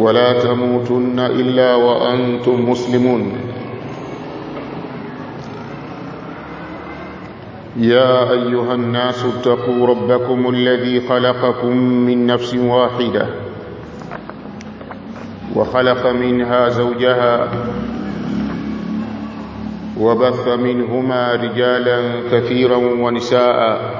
ولا تموتن إلا وأنتم مسلمون. يا أيها الناس اتقوا ربكم الذي خلقكم من نفس واحدة وخلق منها زوجها وبث منهما رجالا كثيرا ونساء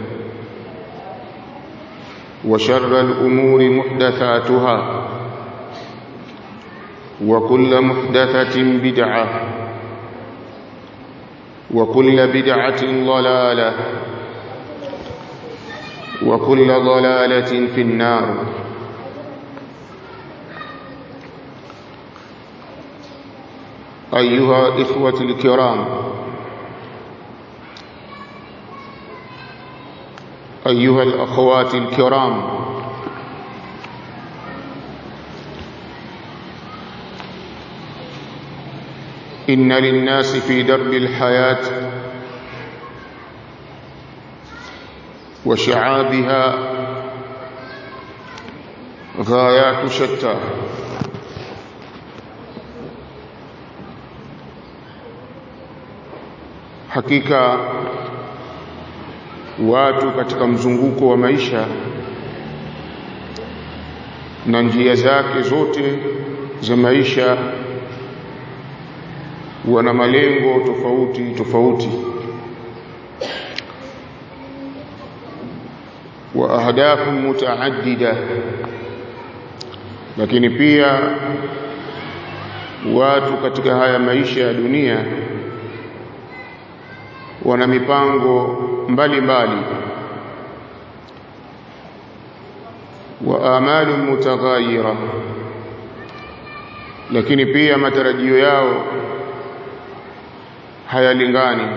وشر الأمور محدثاتها وكل محدثة بدعة وكل بدعة ضلالة وكل ضلالة في النار. أيها إخوة الكرام أيها الأخوات الكرام. إن للناس في درب الحياة وشعابها غايات شتى. حقيقة watu katika mzunguko wa maisha na njia zake zote za maisha wana malengo tofauti tofauti. Wa ahdafu mutaaddida lakini pia watu katika haya maisha ya dunia wana mipango mbalimbali. Wa amalu mutaghayira lakini pia matarajio yao hayalingani.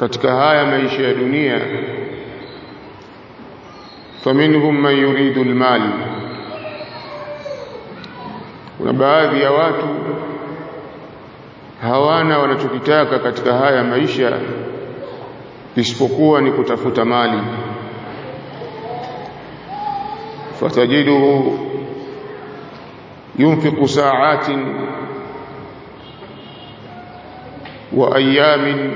Katika haya maisha ya dunia faminhum man yuridu almal kuna baadhi ya watu hawana wanachokitaka katika haya maisha isipokuwa ni kutafuta mali. Fatajiduhu sa'atin wa ayamin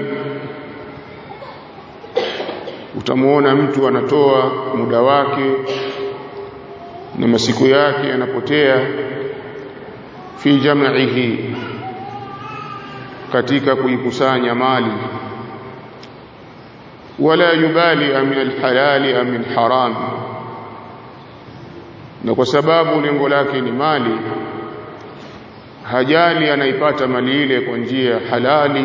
utamuona mtu anatoa muda wake na masiku yake yanapotea fi jam'ihi katika kuikusanya mali. Wala yubali min alhalali am min haram na kwa sababu lengo lake ni mali hajali anaipata mali ile kwa njia ya halali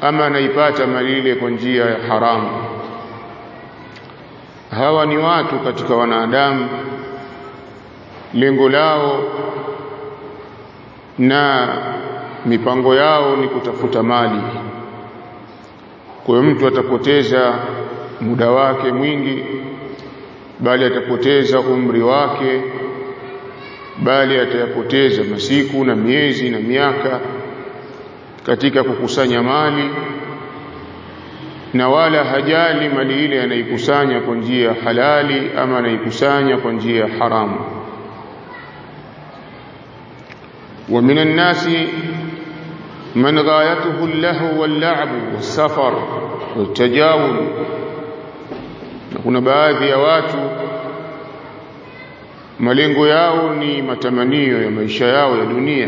ama anaipata mali ile kwa njia ya haramu hawa ni watu katika wanadamu. Lengo lao na mipango yao ni kutafuta mali. Kwa mtu atapoteza muda wake mwingi bali atapoteza umri wake bali atayapoteza masiku na miezi na miaka katika kukusanya mali na wala hajali mali ile anaikusanya kwa njia halali ama anaikusanya kwa njia haramu. Wa minan nasi من غايته اللهو واللعب والسفر والتجاول kuna baadhi ya watu malengo yao ni matamanio ya maisha yao ya dunia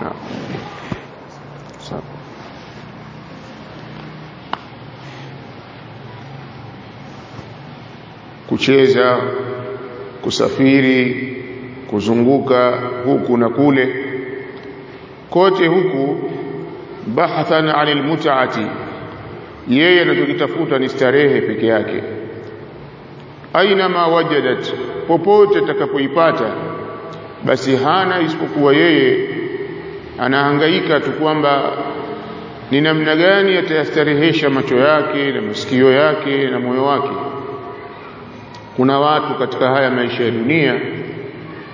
na sawa kucheza kusafiri kuzunguka huku na kule kote huku bahathan anil mutaati yeye anachokitafuta ni starehe peke yake. Aina ma wajadat popote atakapoipata basi hana isipokuwa yeye anahangaika tu kwamba ni namna gani atayastarehesha macho yake na masikio yake na moyo wake. Kuna watu katika haya maisha ya dunia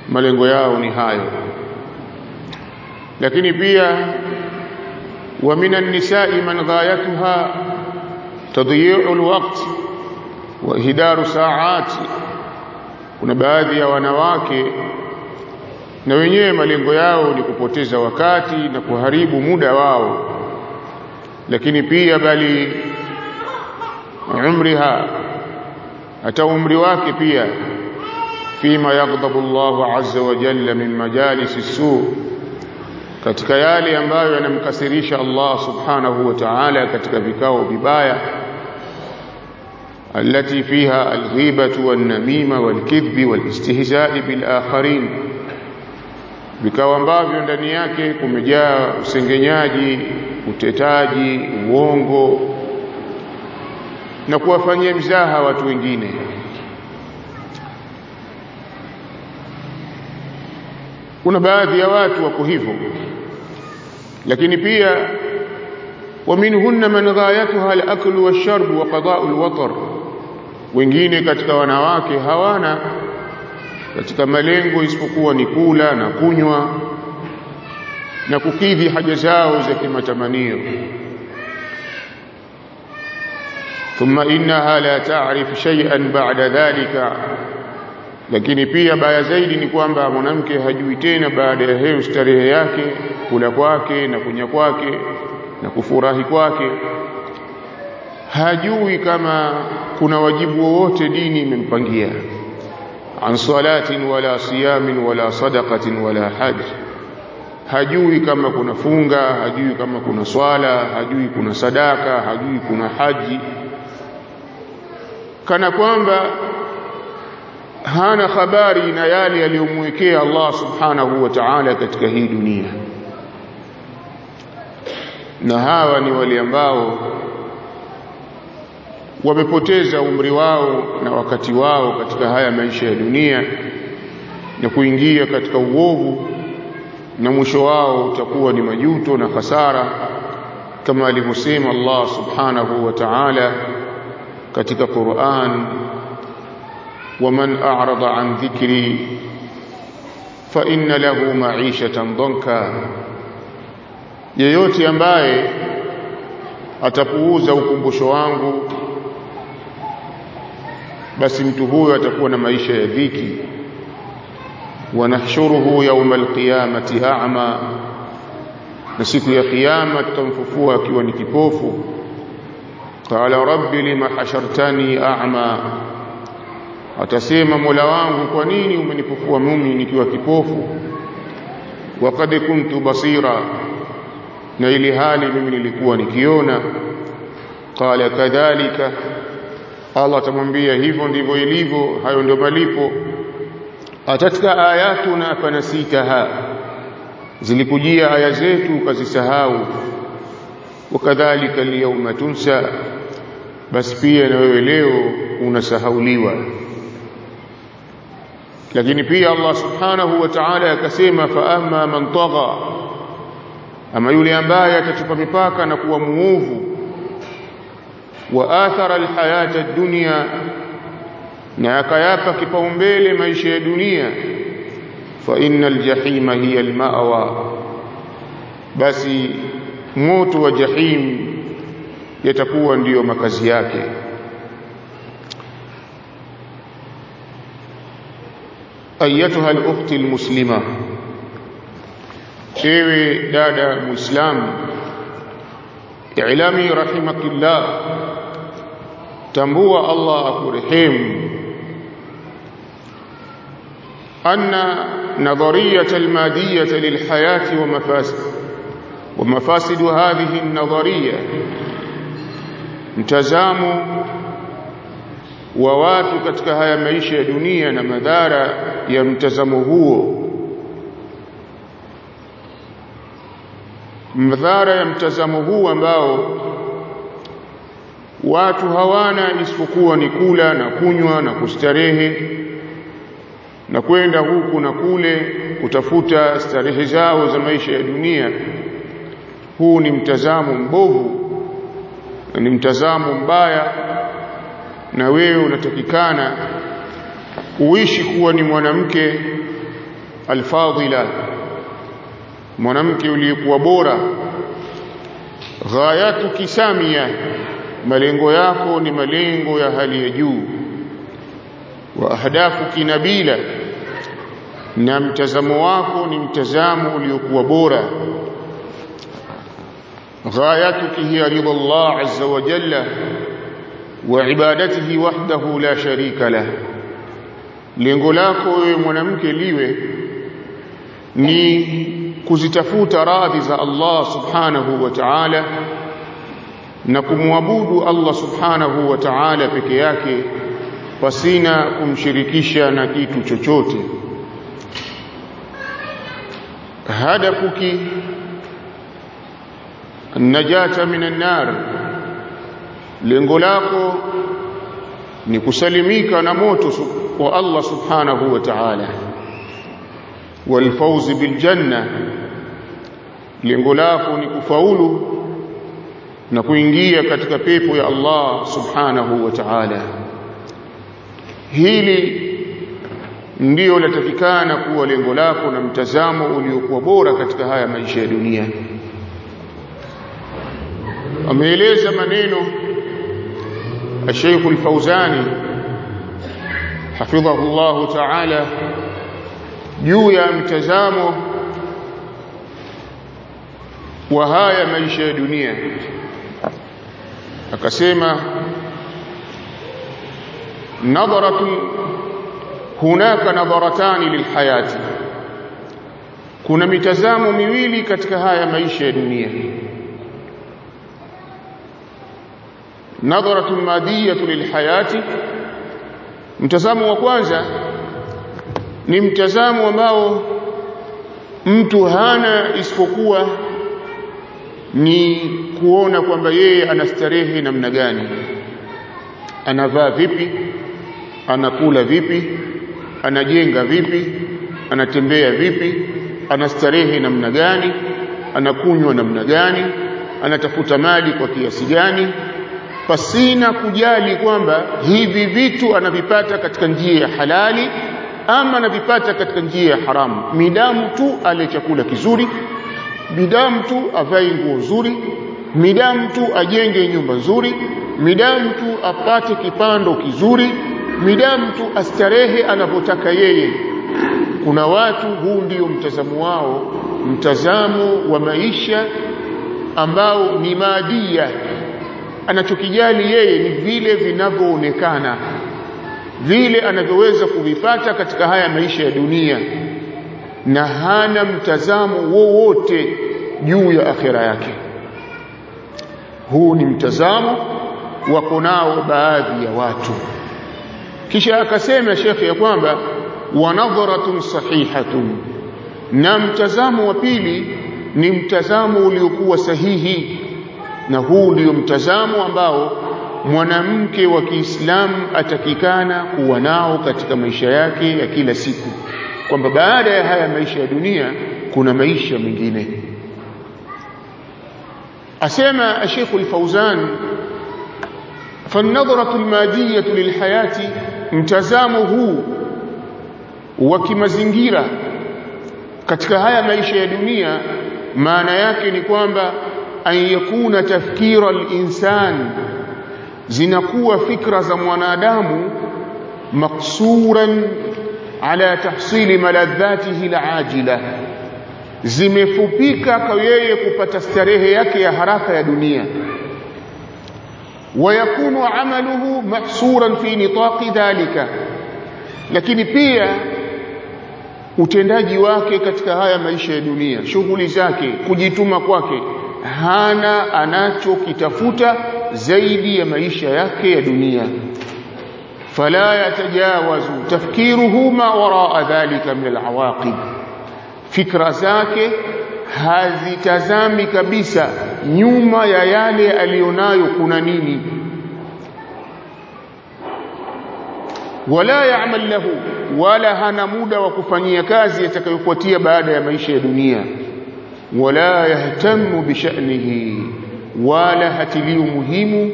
malengo yao ni hayo lakini pia wa minan nisa'i man ghayatuha tadhi'u alwaqt wa ihdaru sa'ati kuna baadhi ya wanawake na wenyewe malengo yao ni kupoteza wakati na kuharibu muda wao. Lakini pia bali umriha hata umri wake pia fima yaghdabu Allahu azza wa jalla min majalisi as-su katika yale ambayo yanamkasirisha Allah subhanahu wa ta'ala katika vikao vibaya التي فيها الغيبة والنميمة والكذب والاستهزاء بالآخرين vikao ambavyo ndani yake kumejaa usengenyaji utetaji uongo na kuwafanyia mzaha watu wengine Kuna baadhi ya watu wako hivyo lakini pia ومنهن من غايتها الاكل والشرب وقضاء الوطر wengine katika wanawake hawana katika malengo isipokuwa ni kula na kunywa na kukidhi haja zao za kimatamanio thumma innaha la ta'rif shay'an ba'da dhalika lakini pia baya zaidi ni kwamba mwanamke hajui tena baada ya hiyo starehe yake kula kwake na kunya kwake na kufurahi kwake. Hajui kama kuna wajibu wowote dini imempangia. An salatin wala siyamin wala sadaqatin wala haj hajui kama kuna funga hajui kama kuna swala hajui kuna sadaka hajui kuna haji. Kana kwamba hana habari na yale aliyomwekea Allah subhanahu wa ta'ala katika hii dunia. Na hawa ni wale ambao wamepoteza umri wao na wakati wao katika haya maisha ya dunia na kuingia katika uovu na mwisho wao utakuwa ni majuto na hasara kama alivyosema Allah subhanahu wa ta'ala katika Qur'an ومن أعرض عن ذكري فإن له معيشة ضنكا yeyote ambaye atapuuza ukumbusho wangu basi mtu huyo atakuwa na maisha ya dhiki wanahshuruhu yawma alqiyamati a'ma na siku ya kiyama tutamfufua akiwa ni kipofu qala rabbi lima hashartani a'ma atasema mola wangu kwa nini umenipofua mimi nikiwa kipofu? Waqad kuntu basira na ili hali mimi nilikuwa nikiona. Qala kadhalika Allah atamwambia hivyo ndivyo ilivyo hayo ndio malipo. Atatka ayatuna fanasitaha zilikujia aya zetu ukazisahau. Wakadhalika alyawma tunsa basi pia na wewe leo unasahauliwa lakini pia Allah subhanahu wa ta'ala akasema fa amma man tagha. Ama yule ambaye atachupa mipaka na kuwa muovu wa athara alhayata ad-dunya na akayapa kipaumbele maisha ya dunia fa innal jahima hiya almawa. Basi moto wa jahim yatakuwa ndiyo makazi yake ayatuha al-ukhti al-muslima ewe dada muislamu ilami rahimakillah tambua Allah akurehemu anna nadhariyat almadiyah lilhayati wa mafasid wa mafasid hadhihi an-nadhariyah mtazamo wa watu katika haya maisha ya dunia na madhara ya mtazamo huo. Madhara ya mtazamo huu ambao watu hawana isipokuwa ni kula na kunywa na kustarehe na kwenda huku na kule kutafuta starehe zao za maisha ya dunia. Huu ni mtazamo mbovu ni mtazamo mbaya na wewe unatakikana uishi kuwa ni mwanamke alfadhila mwanamke uliyekuwa bora ghayatu kisamia malengo yako ni malengo ya hali ya juu wa ahdafu kinabila na mtazamo wako ni mtazamo uliokuwa bora غايتك هي رضا الله عز وجل وعبادته وحده لا شريك له lengo lako wewe mwanamke liwe ni kuzitafuta radhi za Allah subhanahu wa ta'ala na kumwabudu Allah subhanahu wa ta'ala peke yake pasina kumshirikisha na kitu chochote. Hadafuki najata minan nar. Lengo lako ni kusalimika na moto wa Allah subhanahu wa ta'ala walfawz biljanna lengo lako ni kufaulu na kuingia katika pepo ya Allah subhanahu wa ta'ala hili ndiyo latakikana kuwa lengo lako na mtazamo uliokuwa bora katika haya maisha ya dunia ameeleza maneno الشيخ الفوزاني حفظه الله تعالى juu ya mtazamo wa haya maisha ya dunia akasema nadharatu hunaka nadharatani lilhayati kuna mitazamo miwili katika haya maisha ya dunia nadharatu madiyatu lilhayati mtazamo wa kwanza ni mtazamo ambao mtu hana isipokuwa ni kuona kwamba yeye anastarehe namna gani. Anavaa vipi? Anakula vipi? Anajenga vipi? Anatembea vipi? Anastarehe namna gani? Anakunywa namna gani? Anatafuta mali kwa kiasi gani pasina kujali kwamba hivi vitu anavipata katika njia ya halali ama anavipata katika njia ya haramu. Midamu tu ale chakula kizuri midamu tu avae nguo nzuri midamu tu ajenge nyumba nzuri midamu tu apate kipando kizuri midamu tu astarehe anapotaka yeye. Kuna watu huu ndio mtazamo wao mtazamo wa maisha ambao ni maadia anachokijali yeye ni vile vinavyoonekana vile anavyoweza kuvipata katika haya maisha ya dunia na hana mtazamo wowote juu ya akhera yake. Huu ni mtazamo wako nao baadhi ya watu. Kisha akasema shekhe ya kwamba wa nadharatun sahihatun na mtazamo wa pili ni mtazamo uliokuwa sahihi na huu ndio mtazamo ambao mwanamke wa Kiislamu atakikana kuwa nao katika maisha yake ya kila siku kwamba baada ya haya maisha ya dunia kuna maisha mengine asema Sheikh Al-Fauzan فالنظرة المادية للحياة mtazamo huu wa kimazingira katika haya maisha ya dunia maana yake ni kwamba an yakuna tafkira al-insan zinakuwa fikra za mwanadamu maksuran ala tahsili maladhatihi al-ajila zimefupika kwa yeye kupata starehe yake ya haraka ya dunia ويكون عمله محصورا في نطاق ذلك lakini pia utendaji wake katika haya maisha ya dunia shughuli zake kujituma kwake hana anachokitafuta zaidi ya maisha yake ya dunia. Fala yatajawazu tafkiruhu ma waraa dhalika min alawaqib. Fikra zake hazitazami kabisa nyuma ya yale alionayo kuna nini. Wala ya'mal lahu wala hana muda wa kufanyia kazi yatakayofuatia baada ya maisha ya dunia ولا يهتم بشأنه. ولا هتلي مهم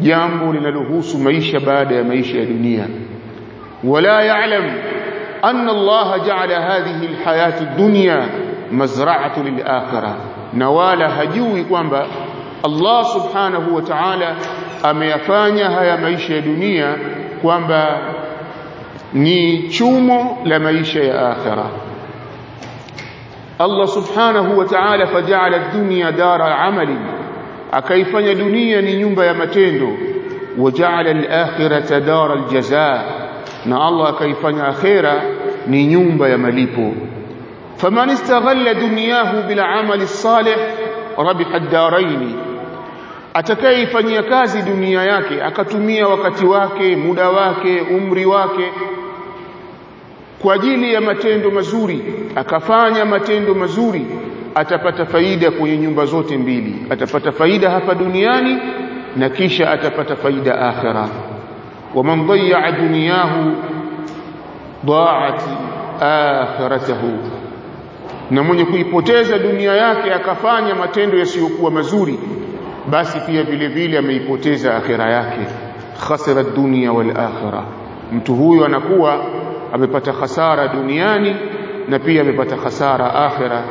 جامبو للهوس ميشة بعد ميشة دنيا ولا يعلم أن الله جعل هذه الحياة الدنيا مزرعة للآخرة. نوال هجوه كوانبا الله سبحانه وتعالى أم يفانيها يا ميشة دنيا كوانبا ني تشومو لميشة آخرة. Allah subhanahu wa ta'ala faja'ala ad-dunya dara amali akaifanya dunia ni nyumba ya matendo waja'ala al-akhirata dara al-jazaa na Allah akaifanya akhira ni nyumba ya malipo faman istaghalla dunyahu bil amali salih rabiha ad-darain atakayeifanyia kazi dunia yake akatumia wakati wake muda wake umri wake kwa ajili ya matendo mazuri akafanya matendo mazuri atapata faida kwenye nyumba zote mbili. Atapata faida hapa duniani na kisha atapata faida akhira waman dhayya dunyahu da'at akhiratahu na mwenye kuipoteza dunia yake akafanya matendo yasiyokuwa mazuri basi pia vile vile ameipoteza akhira yake. Khasira dunia wal akhirah mtu huyo anakuwa amepata hasara duniani na pia amepata hasara akhira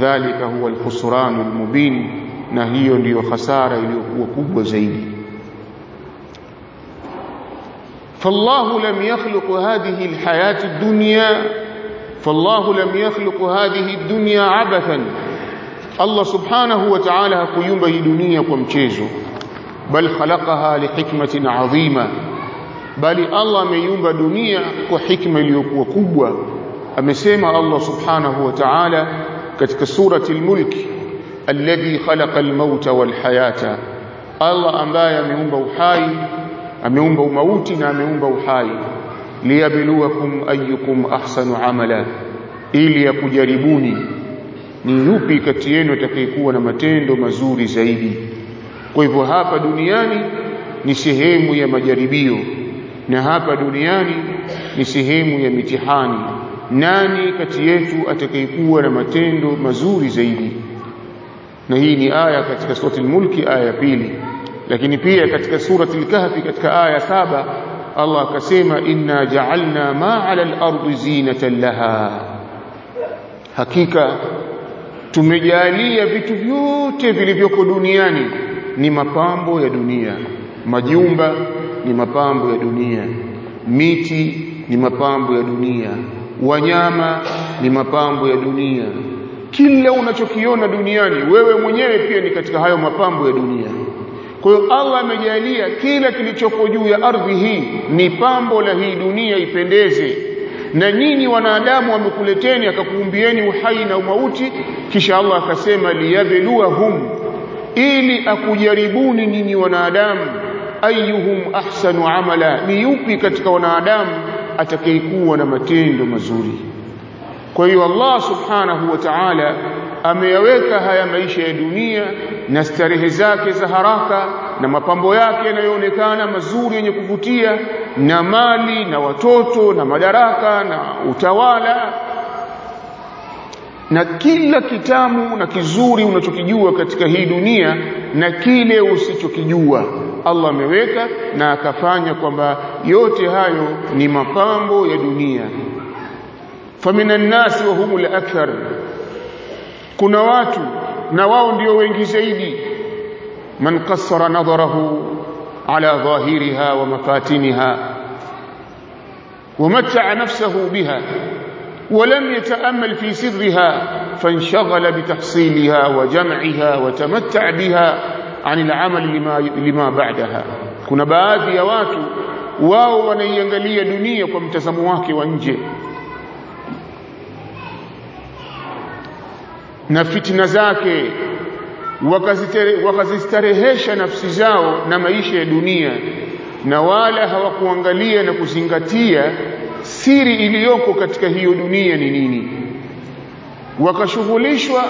dhalika huwa alkhusran almubin na hiyo ndiyo hasara iliyokuwa kubwa zaidi فالله لم يخلق هذه الحياة الدنيا فالله لم يخلق هذه الدنيا عبثا الله سبحانه وتعالى hakuiumba hii dunia kwa mchezo bal khalaqaha lihikmatin adhima bali Allah ameiumba dunia kwa hikma iliyokuwa kubwa amesema Allah subhanahu wa ta'ala katika surati al-mulk alladhi khalaqa al-mauta wal hayata Allah ambaye ameumba uhai ameumba umauti na ameumba uhai liyabluwakum ayyukum ahsanu amala ili yakujaribuni ni yupi kati yenu atakayekuwa na matendo mazuri zaidi kwa hivyo hapa duniani ni sehemu ya majaribio na hapa duniani ni sehemu ya mitihani. Nani kati yetu atakayekuwa na matendo mazuri zaidi? Na hii ni aya katika surati al-mulki aya ya pili. Lakini pia katika surati al-kahfi katika aya saba Allah akasema inna ja'alna ma 'ala al-ardi zinatan laha. Hakika tumejalia vitu vyote vilivyoko duniani. Ni mapambo ya dunia. Majumba ni mapambo ya dunia. Miti ni mapambo ya dunia. Wanyama ni mapambo ya dunia. Kila unachokiona duniani wewe mwenyewe pia ni katika hayo mapambo ya dunia. Kwa hiyo Allah amejalia kila kilichoko juu ya ardhi hii ni pambo la hii dunia ipendeze. Na nyinyi wanadamu wamekuleteni akakuumbieni uhai na umauti kisha Allah akasema liyabluwahum ili akujaribuni nyinyi wanadamu ayyuhum ahsanu amala ni yupi katika wanadamu atakayekuwa na matendo mazuri? Kwa hiyo Allah subhanahu wa ta'ala ameyaweka haya maisha ya dunia na starehe zake za haraka na mapambo yake yanayoonekana mazuri yenye kuvutia na mali na watoto na madaraka na utawala. Na kila kitamu na kizuri unachokijua katika hii dunia na kile usichokijua Allah ameweka na akafanya kwamba yote hayo ni mapambo ya dunia faminan nasi wa humul akthar kuna watu na wao ndio wengi zaidi man qassara nadharahu ala dhahiriha wa mafatiniha ومتع نفسه بها ولم يتأمل في سرها فانشغل بتحصيلها وجمعها وتمتع بها anil amali lima, lima ba'daha. Kuna baadhi ya watu wao wanaiangalia dunia kwa mtazamo wake wa nje. Na fitina zake wakazistarehesha nafsi zao na maisha ya dunia na wala hawakuangalia na kuzingatia siri iliyoko katika hiyo dunia ni nini. Wakashughulishwa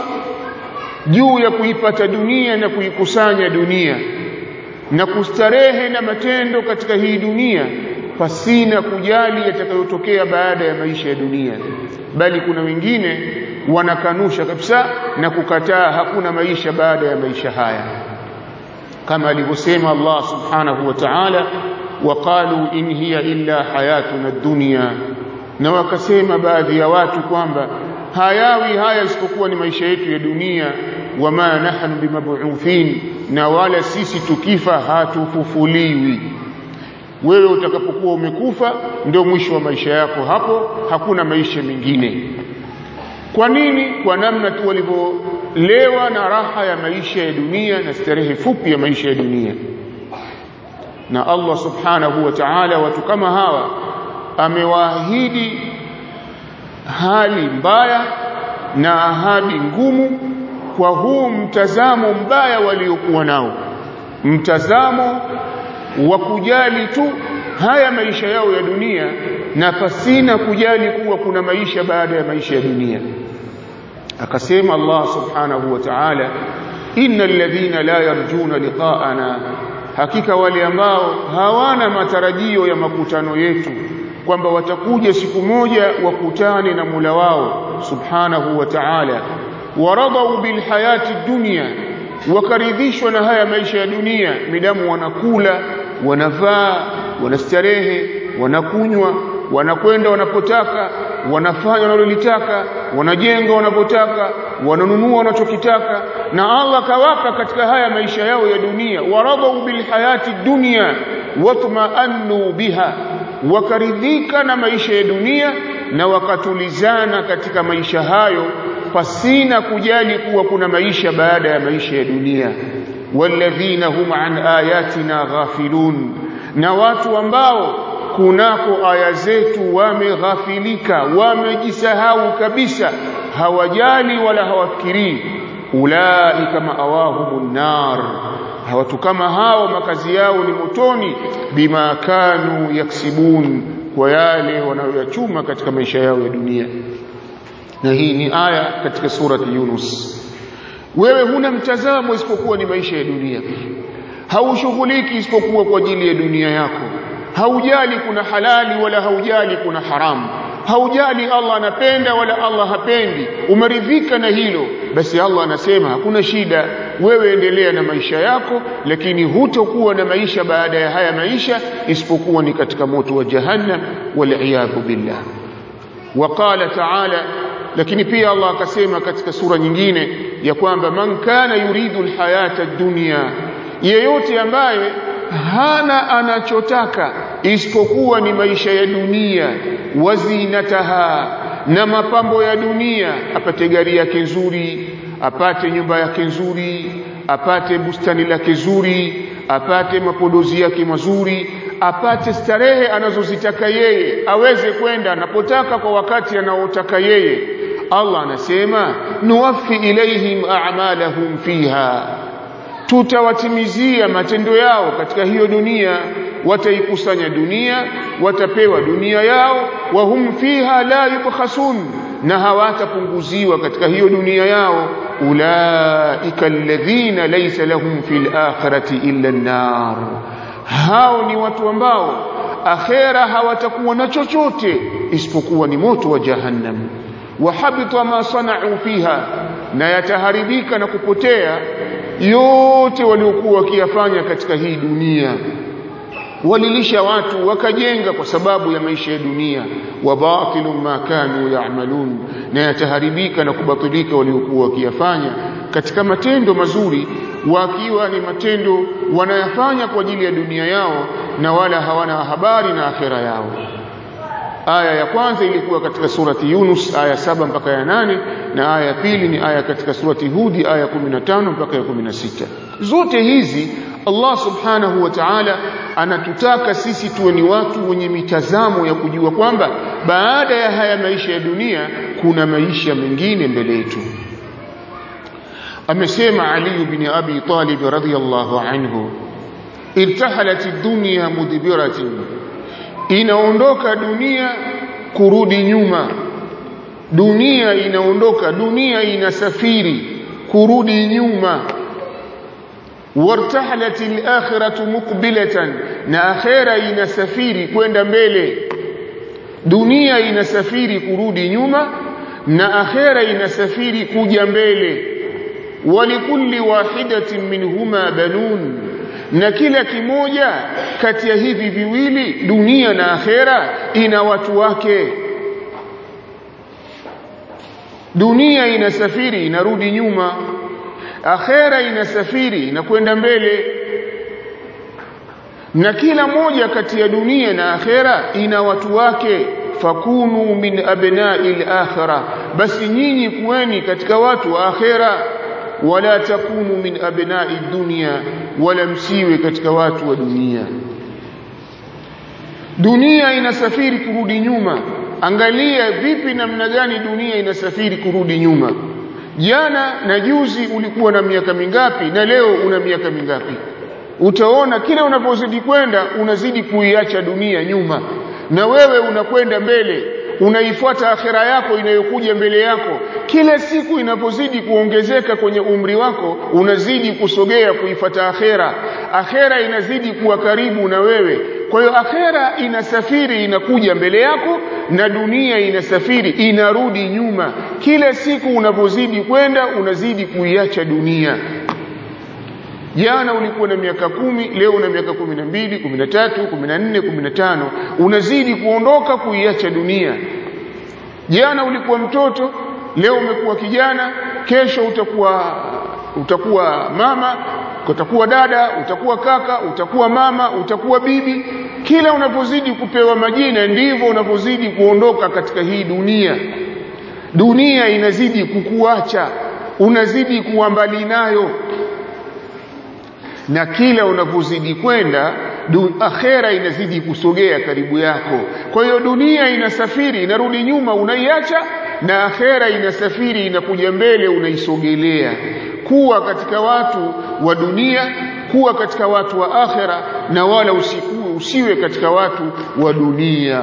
juu ya kuipata dunia na kuikusanya dunia na kustarehe na matendo katika hii dunia pasina kujali yatakayotokea baada ya maisha ya dunia. Bali kuna wengine wanakanusha kabisa na kukataa hakuna maisha baada ya maisha haya. Kama alivyosema Allah subhanahu wa ta'ala waqalu in hiya illa hayatuna dunya na wakasema baadhi ya watu kwamba hayawi haya isipokuwa ni maisha yetu ya dunia wama nahnu bimab'uthin na wala sisi tukifa hatufufuliwi. Wewe utakapokuwa umekufa ndio mwisho wa maisha yako. Hapo hakuna maisha mengine. Kwa nini? Kwa namna tu walivyolewa na raha ya maisha ya dunia na starehe fupi ya maisha ya dunia. Na Allah subhanahu wa ta'ala watu kama hawa amewaahidi hali mbaya na ahadi ngumu kwa huu mtazamo mbaya waliokuwa nao mtazamo wa kujali tu haya maisha yao ya dunia na pasina kujali kuwa kuna maisha baada ya maisha ya dunia. Akasema Allah subhanahu wa ta'ala innal ladhina la yarjuna liqa'ana hakika wale ambao hawana matarajio ya makutano yetu kwamba watakuja siku moja wakutane na Mola wao subhanahu wa ta'ala waradau bilhayati dunya wakaridhishwa na haya maisha ya dunia. Midamu wanakula wanavaa wanastarehe wanakunywa wanakwenda wanapotaka wanafanya wanalolitaka wanajenga wanapotaka wananunua wanachokitaka. Na Allah kawapa katika haya maisha yao ya dunia. Waradau bilhayati dunya watma'annu biha wakaridhika na maisha ya dunia na wakatulizana katika maisha hayo pasina kujali kuwa kuna maisha baada ya maisha ya dunia. Walladhina hum an ayatina ghafilun. Na watu ambao kunako aya zetu wameghafilika wamejisahau kabisa hawajali wala hawafikirii. Ulaika maawahumun nar watu kama hao makazi yao ni motoni. Bima kanu yaksibun. Kwa yale wanayoyachuma katika maisha yao ya dunia na hii ni aya katika surati Yunus wewe huna mtazamo isipokuwa ni maisha ya dunia haushughuliki isipokuwa kwa ajili ya dunia yako haujali kuna halali wala haujali kuna haramu haujali Allah anapenda wala Allah hapendi umeridhika na hilo basi Allah anasema hakuna shida wewe endelea na maisha yako lakini hutokuwa na maisha baada ya haya maisha isipokuwa ni katika moto wa jahannam wal billah وقال تعالى lakini pia Allah akasema katika sura nyingine ya kwamba man kana yuridu alhayata ad-dunya yeyote ambaye hana anachotaka isipokuwa ni maisha ya dunia wazinataha na mapambo ya dunia apate gari yake nzuri apate nyumba yake nzuri apate bustani lake zuri apate mapodozi yake mazuri apate starehe anazozitaka yeye aweze kwenda anapotaka kwa wakati anaotaka yeye Allah anasema nuwaffi ilaihim a'malahum fiha tutawatimizia matendo yao katika hiyo dunia wataikusanya dunia watapewa dunia yao wa hum fiha la yubkhasun na hawatapunguziwa katika hiyo dunia yao ulaika alladhina laysa lahum fil akhirati illa an-nar hao ni watu ambao akhera hawatakuwa na chochote isipokuwa ni moto wa jahannam wahabita ma sana'u fiha na yataharibika na kupotea yote waliokuwa wakiyafanya katika hii dunia. Walilisha watu wakajenga kwa sababu ya maisha ya dunia. Wa batilu ma kanu ya'malun na yataharibika na kubatilika waliokuwa wakiyafanya katika matendo mazuri wakiwa ni matendo wanayafanya kwa ajili ya dunia yao na wala hawana habari na akhera yao aya ya kwanza ilikuwa katika surati Yunus aya saba mpaka ya nane na aya ya pili ni aya katika surati Hudi aya 15 mpaka ya 16 zote hizi Allah subhanahu wa ta'ala anatutaka sisi tuwe ni watu wenye mitazamo ya kujua kwamba baada ya haya maisha ya dunia kuna maisha mengine mbele yetu. Amesema Ali ibn Abi Talib radhiyallahu anhu irtahalat ad-dunya mudbiratin inaondoka dunia kurudi nyuma. Dunia inaondoka dunia inasafiri kurudi nyuma. Wartahalat al-akhiratu muqbilatan na akhira inasafiri kwenda mbele. Dunia inasafiri kurudi nyuma na akhira inasafiri kuja mbele. Walikulli wahidatin minhuma banun na kila kimoja kati ya hivi viwili dunia na akhera ina watu wake. Dunia inasafiri inarudi nyuma. Akhera inasafiri inakwenda mbele. Na kila moja kati ya dunia na akhera ina watu wake. Fakunu min abna'il akhira basi nyinyi kuweni katika watu wa akhera wala takunu min abnai dunya wala msiwe katika watu wa dunia. Dunia inasafiri kurudi nyuma. Angalia vipi namna gani dunia inasafiri kurudi nyuma. Jana na juzi ulikuwa na miaka mingapi na leo una miaka mingapi? Utaona kila unapozidi kwenda unazidi kuiacha dunia nyuma. Na wewe unakwenda mbele unaifuata akhira yako inayokuja mbele yako. Kila siku inapozidi kuongezeka kwenye umri wako unazidi kusogea kuifuata akhira. Akhira inazidi kuwa karibu na wewe. Kwa hiyo akhera inasafiri inakuja mbele yako na dunia inasafiri inarudi nyuma. Kila siku unapozidi kwenda unazidi kuiacha dunia jana ulikuwa na miaka kumi leo una miaka kumi na mbili kumi na tatu kumi na nne kumi na tano. Unazidi kuondoka kuiacha dunia. Jana ulikuwa mtoto leo umekuwa kijana kesho utakuwa utakuwa mama utakuwa dada utakuwa kaka utakuwa mama utakuwa bibi. Kila unapozidi kupewa majina ndivyo unapozidi kuondoka katika hii dunia. Dunia inazidi kukuacha unazidi kuwa mbali nayo na kila unavyozidi kwenda akhera inazidi kusogea karibu yako. Kwa hiyo dunia inasafiri inarudi nyuma unaiacha na akhera inasafiri inakuja mbele unaisogelea. Kuwa katika watu wa dunia kuwa katika watu wa akhera na wala usiku usiwe katika watu wa dunia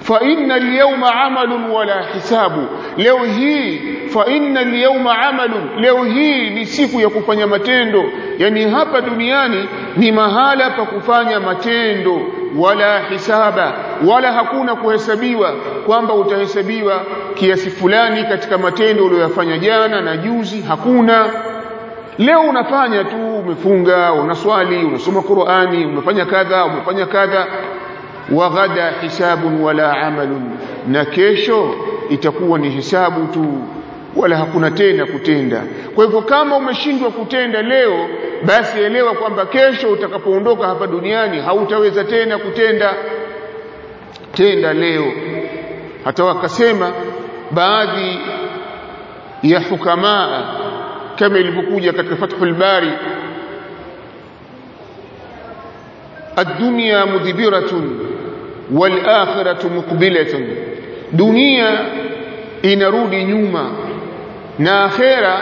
fa inna al-yawma amalun wala hisabu. Leo hii fa inna al-yawma amalun. Leo hii ni siku ya kufanya matendo. Yani hapa duniani ni mahala pa kufanya matendo. Wala hisaba. Wala hakuna kuhesabiwa kwamba utahesabiwa kiasi fulani katika matendo uliyofanya jana na juzi. Hakuna. Leo unafanya tu umefunga unaswali unasoma Qur'ani umefanya kadha umefanya kadha wa ghada hisabun wala amalun na kesho itakuwa ni hisabu tu wala hakuna tena kutenda kwa hivyo kama umeshindwa kutenda leo basi elewa kwamba kesho utakapoondoka hapa duniani hautaweza tena kutenda tenda leo hata wakasema baadhi ya hukamaa kama ilivyokuja katika Fathul Bari الدنيا مدبرة wal akhiratu muqbilatun. Dunia inarudi nyuma na akhera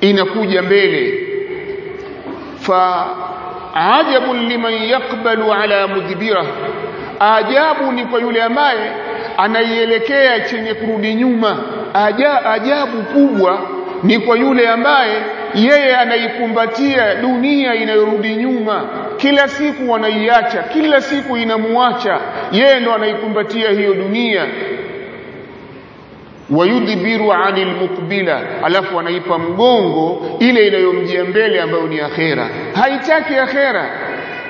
inakuja mbele. Fa ajabu liman yaqbalu ala mudbira. Ajabu ni kwa yule ambaye anaielekea chenye kurudi nyuma. Aja, ajabu kubwa ni kwa yule ambaye yeye anaikumbatia dunia inayorudi nyuma. Kila siku wanaiacha kila siku inamuacha. Yeye ndo anaikumbatia hiyo dunia. Wayudhibiru anil muqbila alafu anaipa mgongo ile inayomjia mbele ambayo ni akhera. Haitaki akhera.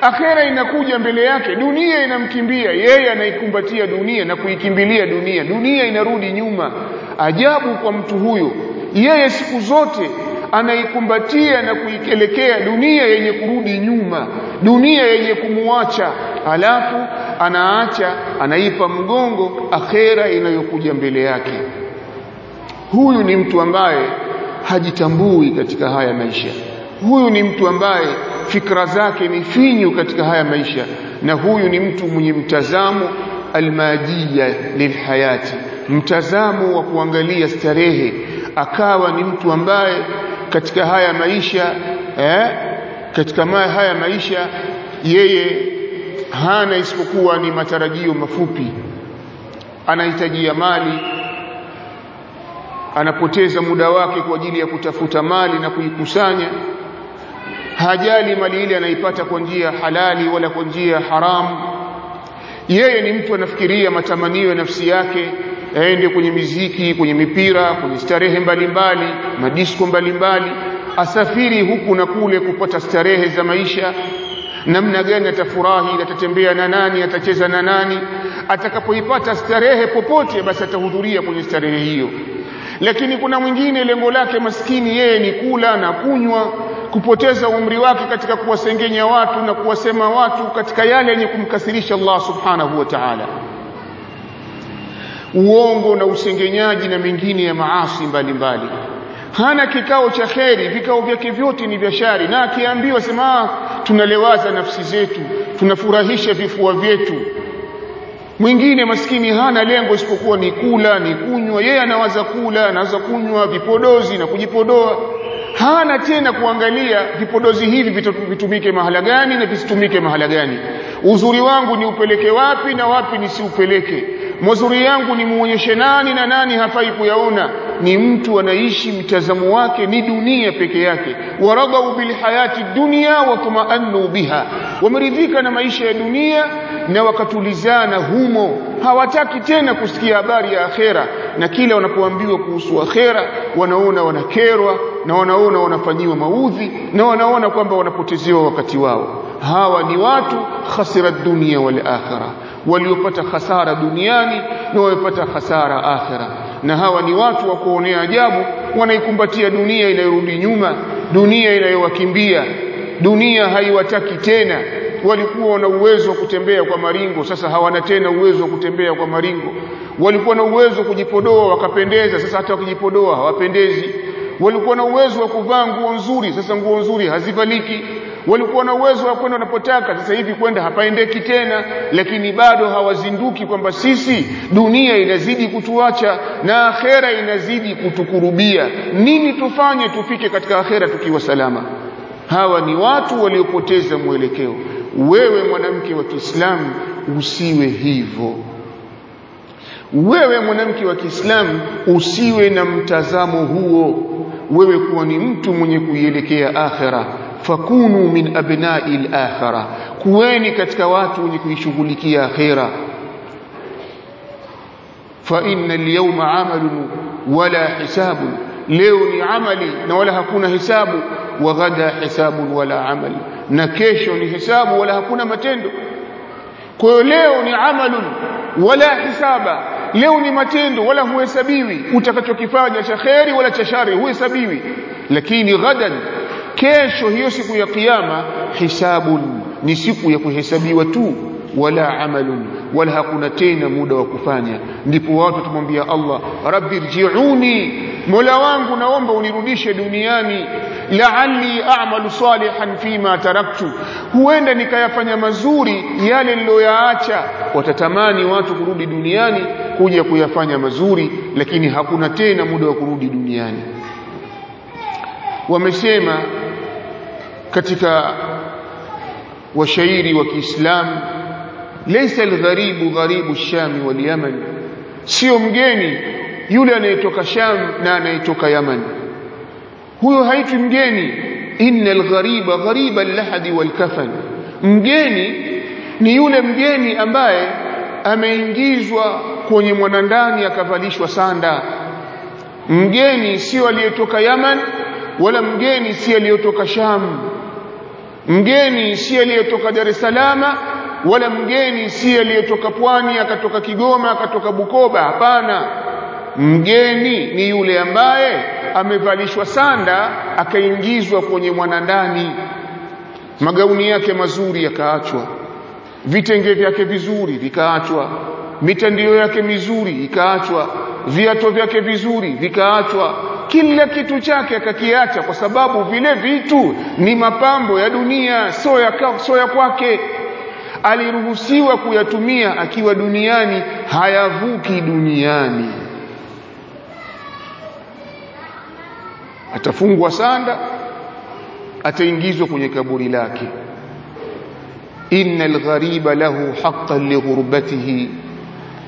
Akhera inakuja mbele yake. Dunia inamkimbia. Yeye anaikumbatia dunia na kuikimbilia dunia. Dunia inarudi nyuma. Ajabu kwa mtu huyo. Yeye siku zote anaikumbatia na kuikelekea dunia yenye kurudi nyuma dunia yenye kumuacha. Alafu anaacha anaipa mgongo akhera inayokuja mbele yake. Huyu ni mtu ambaye hajitambui katika haya maisha. Huyu ni mtu ambaye fikra zake ni finyu katika haya maisha. Na huyu ni mtu mwenye mtazamo almajia lilhayati mtazamo wa kuangalia starehe akawa ni mtu ambaye katika haya maisha eh, katika haya maisha yeye hana isipokuwa ni matarajio mafupi. Anahitajia mali anapoteza muda wake kwa ajili ya kutafuta mali na kuikusanya. Hajali mali ile anaipata kwa njia halali wala kwa njia haramu. Yeye ni mtu anafikiria matamanio ya nafsi yake aende kwenye miziki kwenye mipira kwenye starehe mbalimbali madisko mbalimbali asafiri huku na kule kupata starehe za maisha. Namna gani atafurahi atatembea na nani atacheza na nani. Atakapoipata starehe popote basi atahudhuria kwenye starehe hiyo. Lakini kuna mwingine lengo lake maskini yeye ni kula na kunywa kupoteza umri wake katika kuwasengenya watu na kuwasema watu katika yale yenye kumkasirisha Allah subhanahu wa ta'ala uongo na usengenyaji na mengine ya maasi mbalimbali. Hana kikao cha kheri vikao vyake vyote ni vya shari na akiambiwa sema tunalewaza nafsi zetu tunafurahisha vifua vyetu. Mwingine maskini hana lengo isipokuwa ni kula ni kunywa. Yeye anawaza kula anawaza kunywa vipodozi na kujipodoa. Hana tena kuangalia vipodozi hivi vitumike mahala gani na visitumike mahala gani. Uzuri wangu ni upeleke wapi na wapi nisiupeleke mazuri yangu ni muonyeshe nani na nani hafai kuyaona. Ni mtu anaishi mtazamo wake ni dunia peke yake. Waradau bilhayati dunya wa tumaannu biha. Wameridhika na maisha ya dunia na wakatulizana humo. Hawataki tena kusikia habari ya akhera. Na kila wanapoambiwa kuhusu akhera wanaona wanakerwa na wanaona wanafanyiwa maudhi na wanaona kwamba wanapotezewa wakati wao. Hawa ni watu khasira dunia wal akhirah waliopata hasara duniani na waliopata hasara akhera. Na hawa ni watu wa kuonea ajabu wanaikumbatia dunia inayorudi nyuma dunia inayowakimbia. Dunia haiwataki tena. Walikuwa wana uwezo wa kutembea kwa maringo sasa hawana tena uwezo wa kutembea kwa maringo. Walikuwa na uwezo kujipodoa wakapendeza sasa hata wakijipodoa hawapendezi. Walikuwa na uwezo wa kuvaa nguo nzuri sasa nguo nzuri hazivaliki walikuwa na uwezo wa kwenda wanapotaka. Sasa hivi kwenda hapaendeki tena lakini bado hawazinduki kwamba sisi dunia inazidi kutuacha na akhera inazidi kutukurubia. Nini tufanye tufike katika akhera tukiwa salama? Hawa ni watu waliopoteza mwelekeo. Wewe mwanamke wa Kiislamu usiwe hivyo. Wewe mwanamke wa Kiislamu usiwe na mtazamo huo. Wewe kuwa ni mtu mwenye kuielekea akhera fakunu min abnai al-akhirah kuweni katika watu wenye kuishughulikia akhera fa inna al-yawma amalun wala hisabun leo ni amali na wala hakuna hisabu wa ghada hisabun wala amal na kesho ni hisabu wala hakuna matendo kwa hiyo leo ni amalun wala hisaba leo ni matendo wala huhesabiwi utakachokifanya cha kheri wala cha shari huhesabiwi lakini ghadan kesho hiyo siku ya kiyama hisabun ni siku ya kuhesabiwa tu wala amalun wala hakuna tena muda wa kufanya. Ndipo watu watamwambia Allah rabbi rji'uni mola wangu naomba unirudishe duniani la'alli a'malu salihan fima taraktu. Huenda nikayafanya mazuri yale niliyoyaacha. Watatamani watu kurudi duniani kuja kuyafanya mazuri lakini hakuna tena muda wa kurudi duniani. Wamesema katika washairi wa Kiislamu laysa algharibu gharibu shami wal yaman sio mgeni yule anayetoka Sham na anayetoka Yaman. Huyo haitwi mgeni. Innal ghariba ghariba al-lahadi wal kafan mgeni ni yule mgeni ambaye ameingizwa kwenye mwanandani akavalishwa sanda. Mgeni sio aliyetoka Yaman wala mgeni si aliyotoka Sham mgeni si aliyetoka Dar es Salaam wala mgeni si aliyetoka Pwani akatoka Kigoma akatoka Bukoba. Hapana. Mgeni ni yule ambaye amevalishwa sanda akaingizwa kwenye mwanandani. Magauni yake mazuri yakaachwa. Vitenge vyake vizuri vikaachwa. Mitandio yake mizuri ikaachwa. Viato vyake vizuri vikaachwa kila kitu chake akakiacha kwa sababu vile vitu ni mapambo ya dunia so ya so ya kwake. Aliruhusiwa kuyatumia akiwa duniani hayavuki duniani. Atafungwa sanda ataingizwa kwenye kaburi lake. Innal ghariba lahu haqqan li ghurbatihi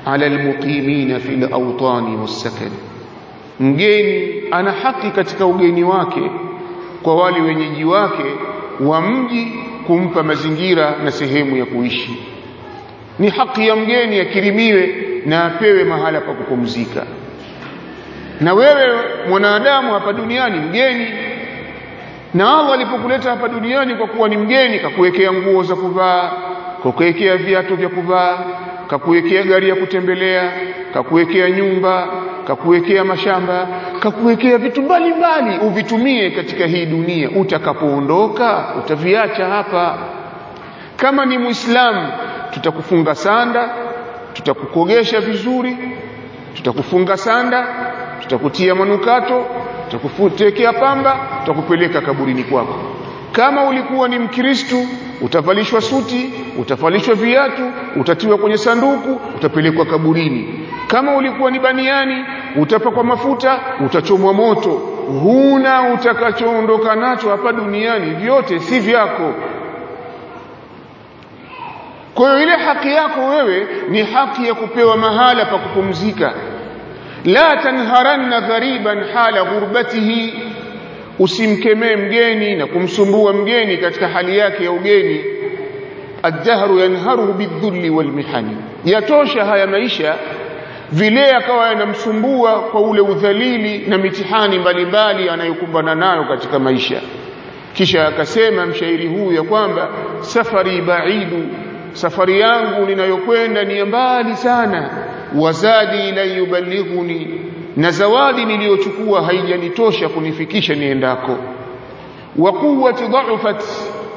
ala almuqimin fi alawtani wassakan mgeni ana haki katika ugeni wake kwa wale wenyeji wake wa mji kumpa mazingira na sehemu ya kuishi. Ni haki ya mgeni akirimiwe na apewe mahala pa kupumzika. Na wewe mwanadamu hapa duniani mgeni na Allah alipokuleta hapa duniani kwa kuwa ni mgeni kakuwekea nguo za kuvaa kakuwekea viatu vya kuvaa kakuwekea gari ya kutembelea kakuwekea nyumba kakuwekea mashamba kakuwekea vitu mbalimbali uvitumie katika hii dunia. Utakapoondoka utaviacha hapa. Kama ni muislamu tutakufunga sanda tutakukogesha vizuri tutakufunga sanda tutakutia manukato tutakufutekea pamba tutakupeleka kaburini kwako. Kama ulikuwa ni mkristu utavalishwa suti utavalishwa viatu utatiwa kwenye sanduku utapelekwa kaburini kama ulikuwa ni baniani utapakwa mafuta utachomwa moto huna utakachoondoka nacho hapa duniani vyote si vyako kwa hiyo ile haki yako wewe ni haki ya kupewa mahala pa kupumzika la tanharanna ghariban hala ghurbatihi usimkemee mgeni na kumsumbua mgeni katika hali yake ya ugeni الدهر ينهره بالذل والمحن yatosha haya maisha vile akawa yanamsumbua kwa ule udhalili na mitihani mbalimbali anayokumbana nayo katika maisha. Kisha akasema mshairi huyu ya kwamba safari baidu safari yangu ninayokwenda ni mbali sana. Wazadi la yubalighuni na zawadi niliyochukua haijanitosha kunifikisha niendako. Wa quwwati dha'fat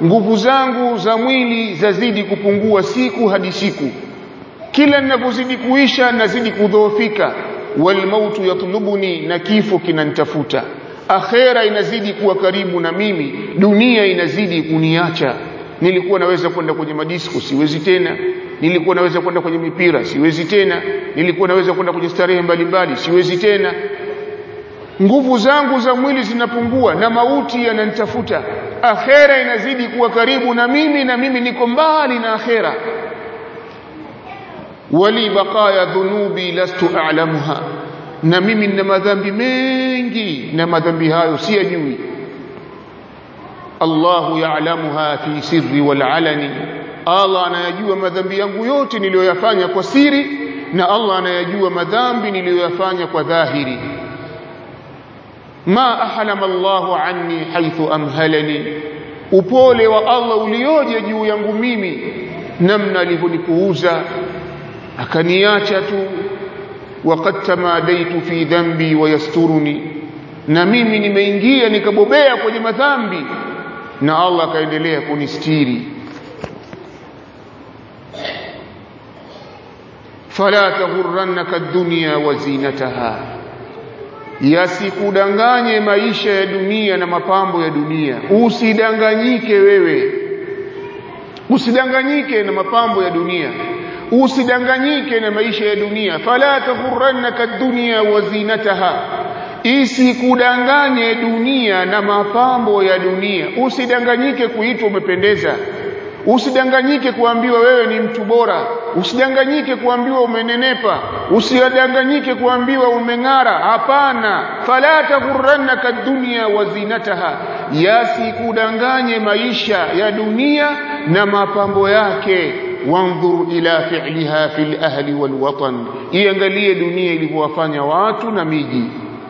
nguvu zangu za mwili zazidi kupungua siku hadi siku kila ninavyozidi kuisha nazidi kudhoofika. Walmautu yatlubuni na kifo kinanitafuta. Akhera inazidi kuwa karibu na mimi dunia inazidi kuniacha. Nilikuwa naweza kwenda kwenye madisko siwezi tena. Nilikuwa naweza kwenda kwenye mipira siwezi tena. Nilikuwa naweza kwenda kwenye starehe mbalimbali siwezi tena. Nguvu zangu za mwili zinapungua na mauti yananitafuta. Akhera inazidi kuwa karibu na mimi na mimi niko mbali na akhera ولي بقايا ذنوبي لست أعلمها. نمي من مذنب منجي نمذنب هاي سيجوي. الله يعلمها في سر والعلن. الله أنا يجوى مذنب ينقيوتني لو يفاني قصيري نا الله أنا يجوى مذنبني لو يفاني قذاهري ما أحلم الله عني حيث أمهلني. وقولي وألله ليودي يجوى ينقميمي نمنا لفنكوزا نمنا لفنكوزا akaniacha tu. Waqad tamadaitu fi dhanbi wa yasturuni. Na mimi nimeingia nikabobea kwenye madhambi. Na Allah akaendelea kunistiri. Fala taghurrannaka ad-dunya wa zinataha. Yasikudanganye maisha ya dunia na mapambo ya dunia. Usidanganyike wewe. Usidanganyike na mapambo ya dunia usidanganyike na maisha ya dunia. Fala taghurrannaka ad-dunya wa zinataha. Isikudanganye dunia na mapambo ya dunia. Usidanganyike kuitwa umependeza. Usidanganyike kuambiwa wewe ni mtu bora. Usidanganyike kuambiwa umenenepa. Usidanganyike kuambiwa umeng'ara. Hapana. Fala taghurrannaka dunya wa zinataha. Yasikudanganye maisha ya dunia na mapambo yake wanzur ila fi'liha fil ahli wal watan. Iangalie dunia ilivyowafanya watu na miji.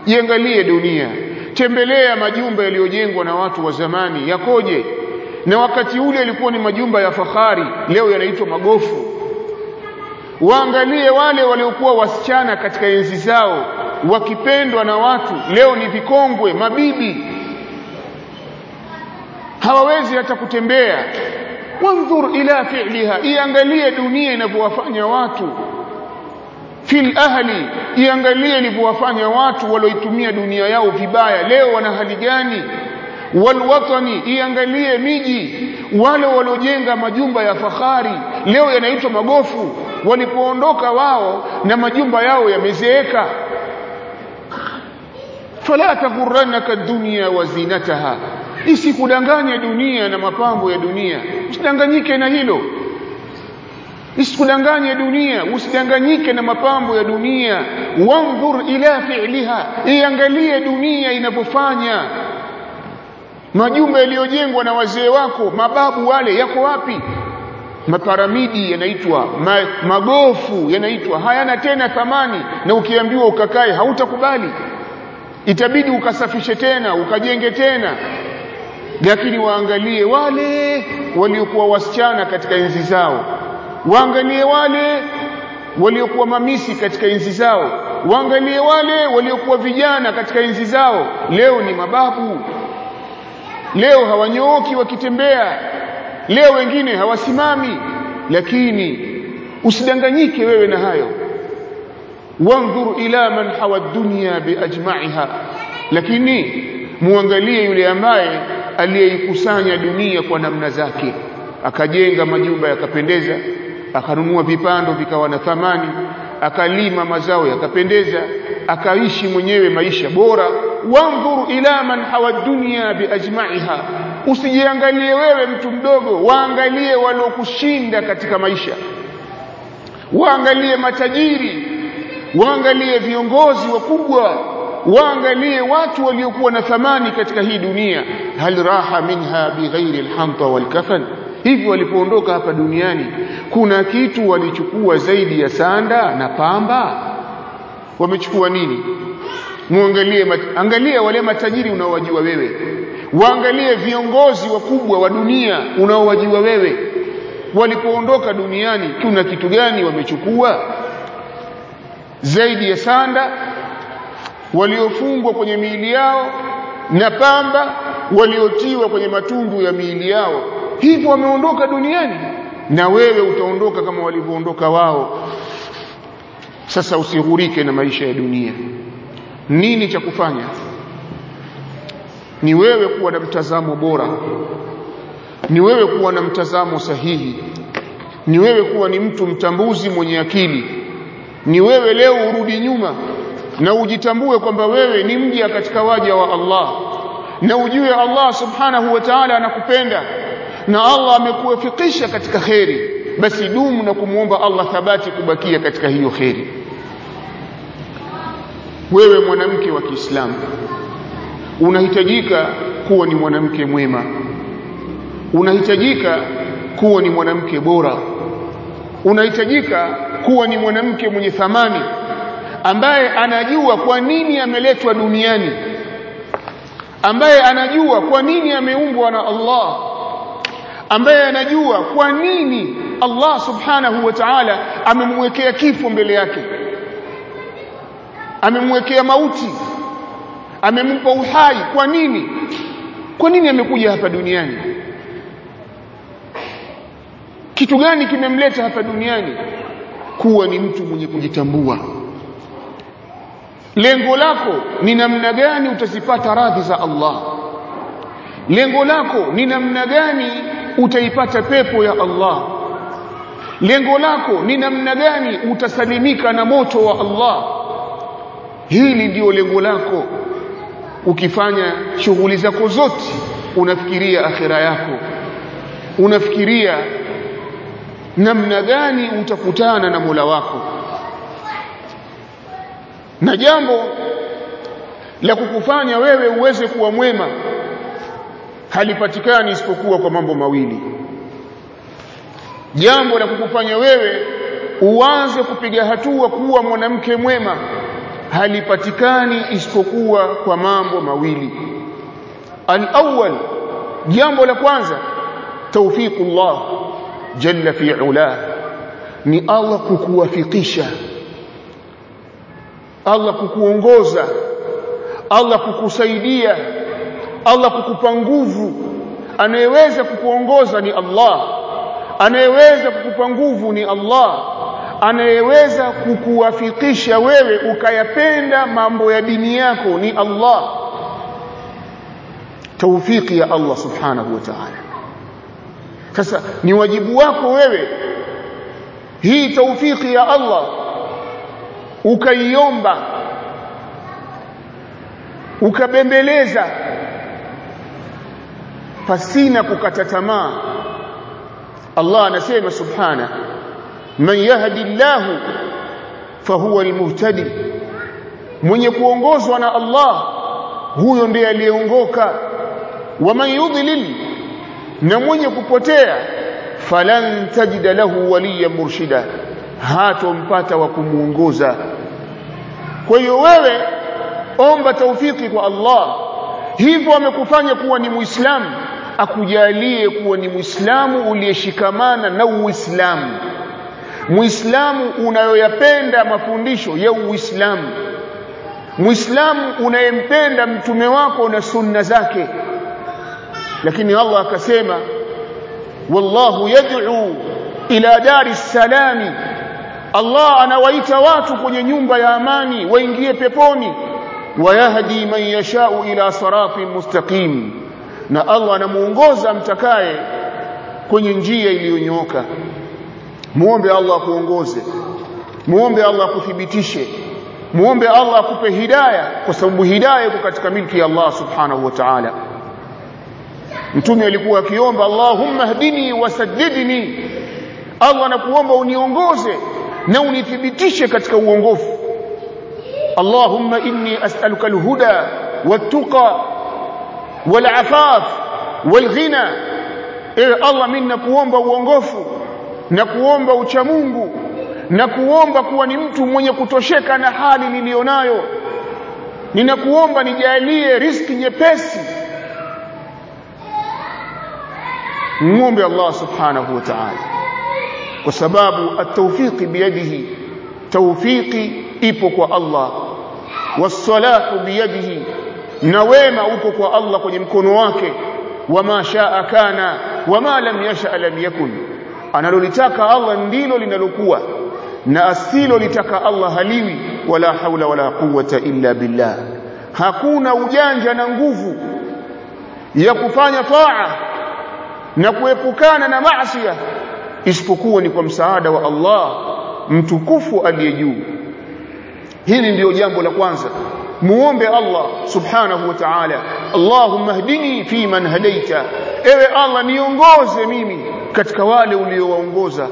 Iangalie dunia. Tembelea majumba yaliyojengwa na watu wa zamani. Yakoje? Na wakati ule ilikuwa ni majumba ya fahari leo yanaitwa magofu. Waangalie wale waliokuwa wasichana katika enzi zao wakipendwa na watu leo ni vikongwe mabibi. Hawawezi hata kutembea wanzur ila fi'liha iangalie dunia inavyowafanya watu. Fil ahli iangalie ilivyowafanya watu walioitumia dunia yao vibaya. Leo wana hali gani? Walwatani iangalie miji. Wale waliojenga majumba ya fahari leo yanaitwa magofu. Walipoondoka wao na majumba yao yamezeeka. Fala taghurrannaka dunya wa zinataha isikudanganye dunia na mapambo ya dunia. Usidanganyike na hilo. Isikudanganye dunia. Usidanganyike na mapambo ya dunia. Wandhur ila fi'liha. Iangalie dunia inavyofanya. Majumba yaliyojengwa na wazee wako mababu wale yako wapi? Maparamidi yanaitwa ma, magofu yanaitwa. Hayana tena thamani. Na ukiambiwa ukakae hautakubali. Itabidi ukasafishe tena ukajenge tena lakini waangalie wale waliokuwa wasichana katika enzi zao. Waangalie wale waliokuwa mamisi katika enzi zao. Waangalie wale waliokuwa vijana katika enzi zao. Leo ni mababu. Leo hawanyooki wakitembea. Leo wengine hawasimami. Lakini usidanganyike wewe na hayo. Wanzur ila man hawa dunya biajma'iha lakini muangalie yule ambaye aliyeikusanya dunia kwa namna zake. Akajenga majumba yakapendeza akanunua vipando vikawa na thamani akalima mazao yakapendeza akaishi mwenyewe maisha bora. Wanzur ila man hawa dunya biajma'iha usijiangalie wewe mtu mdogo waangalie waliokushinda katika maisha. Waangalie matajiri waangalie viongozi wakubwa waangalie watu waliokuwa na thamani katika hii dunia. Hal raha minha bighairi alhanta walkafan hivi walipoondoka hapa duniani kuna kitu walichukua zaidi ya sanda na pamba? Wamechukua nini? Muangalie angalia wale matajiri unaowajua wewe. Waangalie viongozi wakubwa wa dunia unaowajua wewe. Walipoondoka duniani kuna kitu gani wamechukua? Zaidi ya sanda waliofungwa kwenye miili yao na pamba waliotiwa kwenye matundu ya miili yao. Hivyo wameondoka duniani na wewe utaondoka kama walivyoondoka wao. Sasa usighurike na maisha ya dunia. Nini cha kufanya? Ni wewe kuwa na mtazamo bora. Ni wewe kuwa na mtazamo sahihi. Ni wewe kuwa ni mtu mtambuzi mwenye akili. Ni wewe leo urudi nyuma na ujitambue kwamba wewe ni mja katika waja wa Allah. Na ujue Allah subhanahu wa ta'ala anakupenda. Na Allah amekuwafikisha katika kheri. Basi dumu na kumwomba Allah thabati kubakia katika hiyo kheri. Wewe mwanamke wa Kiislamu unahitajika kuwa ni mwanamke mwema. Unahitajika kuwa ni mwanamke bora. Unahitajika kuwa ni mwanamke mwenye thamani ambaye anajua kwa nini ameletwa duniani ambaye anajua kwa nini ameumbwa na Allah ambaye anajua kwa nini Allah subhanahu wa ta'ala amemwekea kifo mbele yake amemwekea mauti amempa uhai. Kwa nini? Kwa nini amekuja hapa duniani? Kitu gani kimemleta hapa duniani? Kuwa ni mtu mwenye kujitambua lengo lako ni namna gani utazipata radhi za Allah? Lengo lako ni namna gani utaipata pepo ya Allah? Lengo lako ni namna gani utasalimika na moto wa Allah? Hili ndio lengo lako. Ukifanya shughuli zako zote unafikiria akhira yako. Unafikiria namna gani utakutana na Mola wako na jambo la kukufanya wewe uweze kuwa mwema halipatikani isipokuwa kwa mambo mawili. Jambo la kukufanya wewe uanze kupiga hatua kuwa mwanamke mwema halipatikani isipokuwa kwa mambo mawili. Al-awwal jambo la kwanza tawfiqullah jalla fi ula ni Allah kukuwafikisha Allah kukuongoza Allah kukusaidia Allah kukupa nguvu. Anayeweza kukuongoza ni Allah. Anayeweza kukupa nguvu ni Allah. Anayeweza kukuwafikisha wewe ukayapenda mambo ya dini yako ni Allah. Taufiki ya Allah subhanahu wa ta'ala. Sasa ni wajibu wako wewe. Hii taufiki ya Allah ukaiomba. Ukabembeleza. Pasina kukata tamaa. Allah anasema subhana man yahdi Allah fahuwa almuhtadi. Mwenye kuongozwa na Allah huyo ndiye aliyeongoka. Wa man yudlil na mwenye kupotea falan tajida lahu waliya murshida hatompata wa kumuongoza kwa hiyo wewe omba taufiki kwa Allah. Hivyo amekufanya kuwa ni muislamu. Akujalie kuwa ni muislamu uliyeshikamana na uislamu. Muislamu unayoyapenda mafundisho ya uislamu. Muislamu unayempenda mtume wako na sunna zake. Lakini Allah akasema wallahu yad'u ila dari salami Allah anawaita watu kwenye nyumba ya amani waingie peponi. Wayahdi man yashau ila siratin mustaqim. Na Allah anamuongoza mtakaye kwenye njia iliyonyoka muombe Allah kuongoze muombe Allah kuthibitishe muombe Allah akupe hidayah kwa sababu hidayah iko katika milki ya Allah subhanahu wa ta'ala. Mtume alikuwa akiomba Allahumma hdini wasaddidni Allah anakuomba uniongoze na unithibitishe katika uongofu. Allahumma inni as'aluka al-huda wat-tuqa wal-afaf wal-ghina. E Allah mimi nakuomba uongofu na kuomba ucha Mungu na kuomba kuwa ni mtu mwenye kutosheka na hali nilionayo ninakuomba nijalie riski nyepesi. Muombe Allah subhanahu wa ta'ala kwa sababu at-tawfiq biyadihi tawfiqi ipo kwa Allah was-salahu biyadihi na wema uko kwa Allah kwenye mkono wake wama shaa kana wama lam yasha lam yakun analolitaka Allah ndilo linalokuwa na asilo litaka Allah haliwi wala haula wala quwwata illa billah hakuna ujanja na nguvu ya kufanya taa na kuepukana na maasi isipokuwa ni kwa msaada wa Allah mtukufu aliye juu. Hili ndiyo jambo la kwanza. Muombe Allah subhanahu wa ta'ala. Allahumma hdini fi man hadaita. Ewe Allah niongoze mimi katika wale uliowaongoza.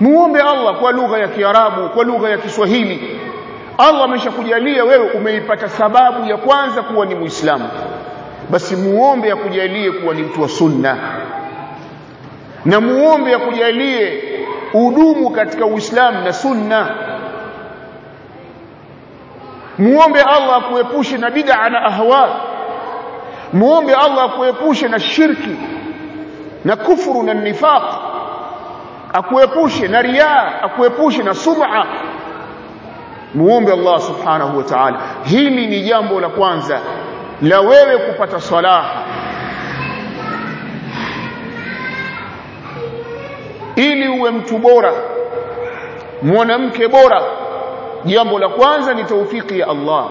Muombe Allah kwa lugha ya Kiarabu kwa lugha ya Kiswahili. Allah ameshakujalia wewe umeipata sababu ya kwanza kuwa ni Muislamu. Basi muombe akujalie kuwa ni mtu wa sunna na muombe akujalie udumu katika Uislamu na sunna muombe Allah akuepushe na bid'a na ahwa muombe Allah akuepushe na shirki na kufuru na nifaq akuepushe na riya akuepushe na sum'a muombe Allah subhanahu wa ta'ala hili ni jambo la kwanza la wewe kupata salaha ili uwe mtu bora mwanamke bora jambo la kwanza ni taufiki ya Allah.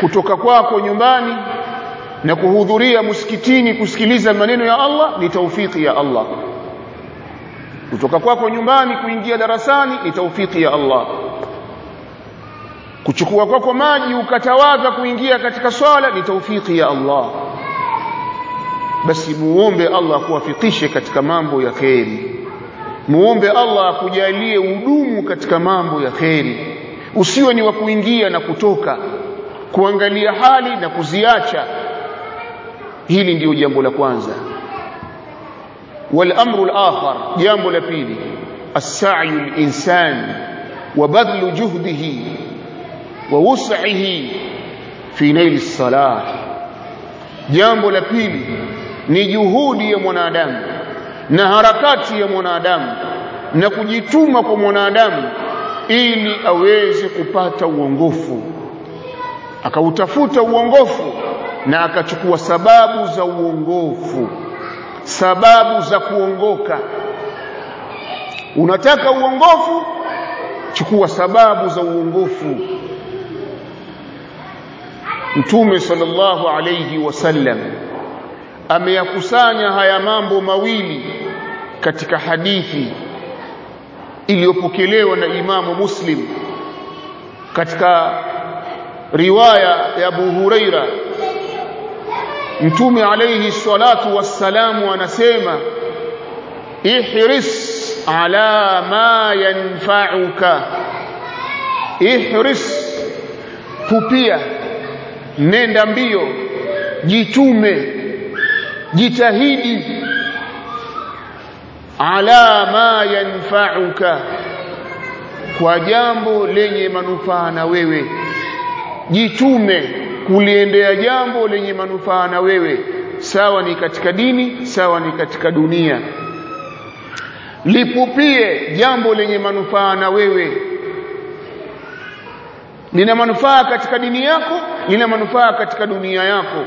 Kutoka kwako nyumbani na kuhudhuria msikitini kusikiliza maneno ya Allah ni taufiki ya Allah. Kutoka kwako nyumbani kuingia darasani ni taufiki ya Allah. Kuchukua kwako maji ukatawadha kuingia katika swala ni taufiki ya Allah basi muombe Allah akuwafikishe katika mambo ya kheri muombe Allah akujalie udumu katika mambo ya kheri usiwe ni wa kuingia na kutoka kuangalia hali na kuziacha hili ndiyo jambo la kwanza والامر الاخر jambo la pili السعي الانسان وبذل جهده ووسعه في نيل الصلاح jambo la pili ni juhudi ya mwanadamu na harakati ya mwanadamu na kujituma kwa mwanadamu ili aweze kupata uongofu. Akautafuta uongofu na akachukua sababu za uongofu sababu za kuongoka. Unataka uongofu? Chukua sababu za uongofu. Mtume sallallahu alayhi wasallam ameyakusanya haya mambo mawili katika hadithi iliyopokelewa na imamu muslim katika riwaya ya Abu Huraira. Mtume alayhi salatu wassalamu anasema ihris ala ma yanfa'uka. Ihris pupia nenda mbio jitume jitahidi ala ma yanfa'uka kwa jambo lenye manufaa na wewe. Jitume kuliendea jambo lenye manufaa na wewe. Sawa ni katika dini sawa ni katika dunia. Lipupie jambo lenye manufaa na wewe. Lina manufaa katika dini yako lina manufaa katika dunia yako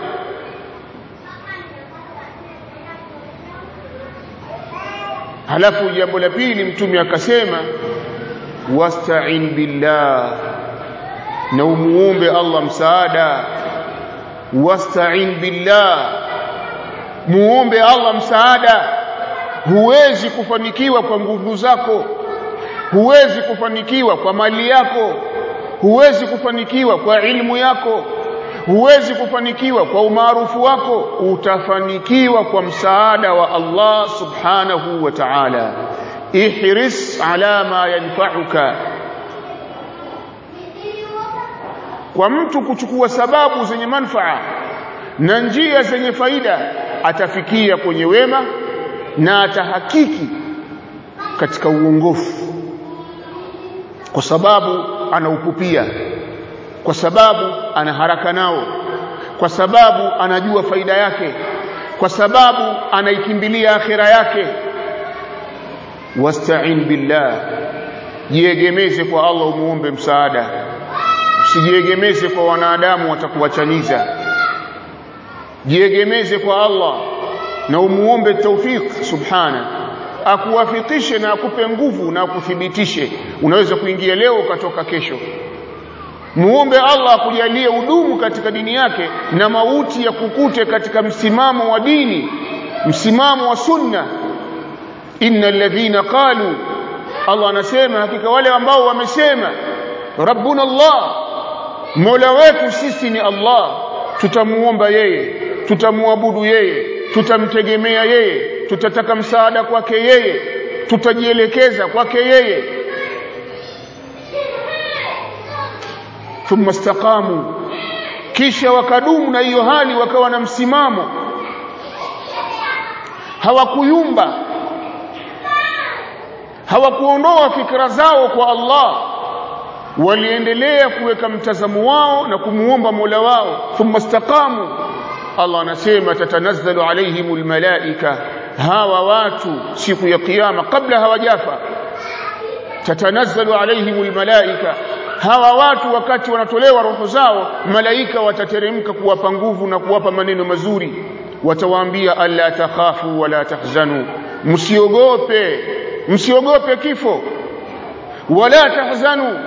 halafu jambo la pili mtume akasema wasta'in billah na umuombe Allah msaada. Wasta'in billah muombe Allah msaada. Huwezi kufanikiwa kwa nguvu zako. Huwezi kufanikiwa kwa mali yako. Huwezi kufanikiwa kwa ilmu yako huwezi kufanikiwa kwa umaarufu wako utafanikiwa kwa msaada wa Allah subhanahu wa ta'ala. Ihris ala ma yanfa'uka. Kwa mtu kuchukua sababu zenye manfaa na njia zenye faida atafikia kwenye wema na atahakiki katika uongofu. Kwa sababu anaupupia kwa sababu ana haraka nao. Kwa sababu anajua faida yake. Kwa sababu anaikimbilia akhira yake. Wasta'in billah. Jiegemeze kwa Allah umuombe msaada. Usijiegemeze kwa wanadamu watakuwachaniza. Jiegemeze kwa Allah na umuombe tawfik subhana. Akuwafikishe na akupe nguvu na akuthibitishe. Unaweza kuingia leo ukatoka kesho muombe Allah akujalie udumu katika dini yake na mauti ya kukute katika msimamo wa dini msimamo wa sunna. Innal ladhina qalu Allah anasema hakika wale ambao wamesema rabbuna Allah mola wetu sisi ni Allah tutamuomba yeye tutamuabudu yeye tutamtegemea yeye tutataka msaada kwake yeye tutajielekeza kwake yeye thumma istaqamu kisha wakadumu na hiyo hali wakawa na msimamo hawakuyumba hawakuondoa fikra zao kwa Allah waliendelea kuweka mtazamo wao na kumuomba Mola wao thumma istaqamu Allah anasema tatanazzalu alaihimul malaika hawa watu siku ya kiyama kabla hawajafa tatanazzalu alaihimul malaika hawa watu wakati wanatolewa roho zao malaika watateremka kuwapa nguvu na kuwapa maneno mazuri. Watawaambia alla takhafu wala tahzanu. Msiogope msiogope kifo. Wala tahzanu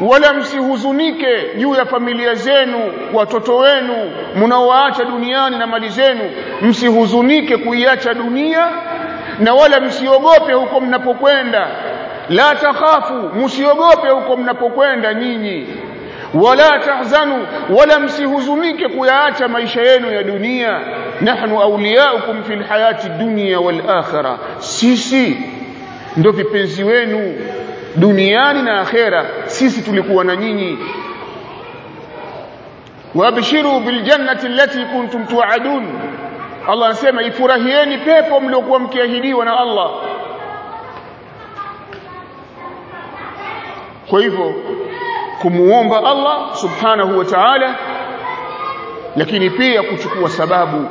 wala msihuzunike juu ya familia zenu watoto wenu mnaoacha duniani na mali zenu. Msihuzunike kuiacha dunia na wala msiogope huko mnapokwenda la takhafu msiogope huko mnapokwenda nyinyi wala tahzanu wala msihuzunike kuyaacha maisha yenu ya dunia nahnu awliyaukum fil hayati dunya wal akhirah sisi ndio vipenzi wenu duniani na akhera sisi tulikuwa na nyinyi wabshiru bil jannati allati kuntum tu'adun Allah anasema ifurahieni pepo mliokuwa mkiahidiwa na Allah kwa hivyo kumuomba Allah subhanahu wa ta'ala lakini pia kuchukua sababu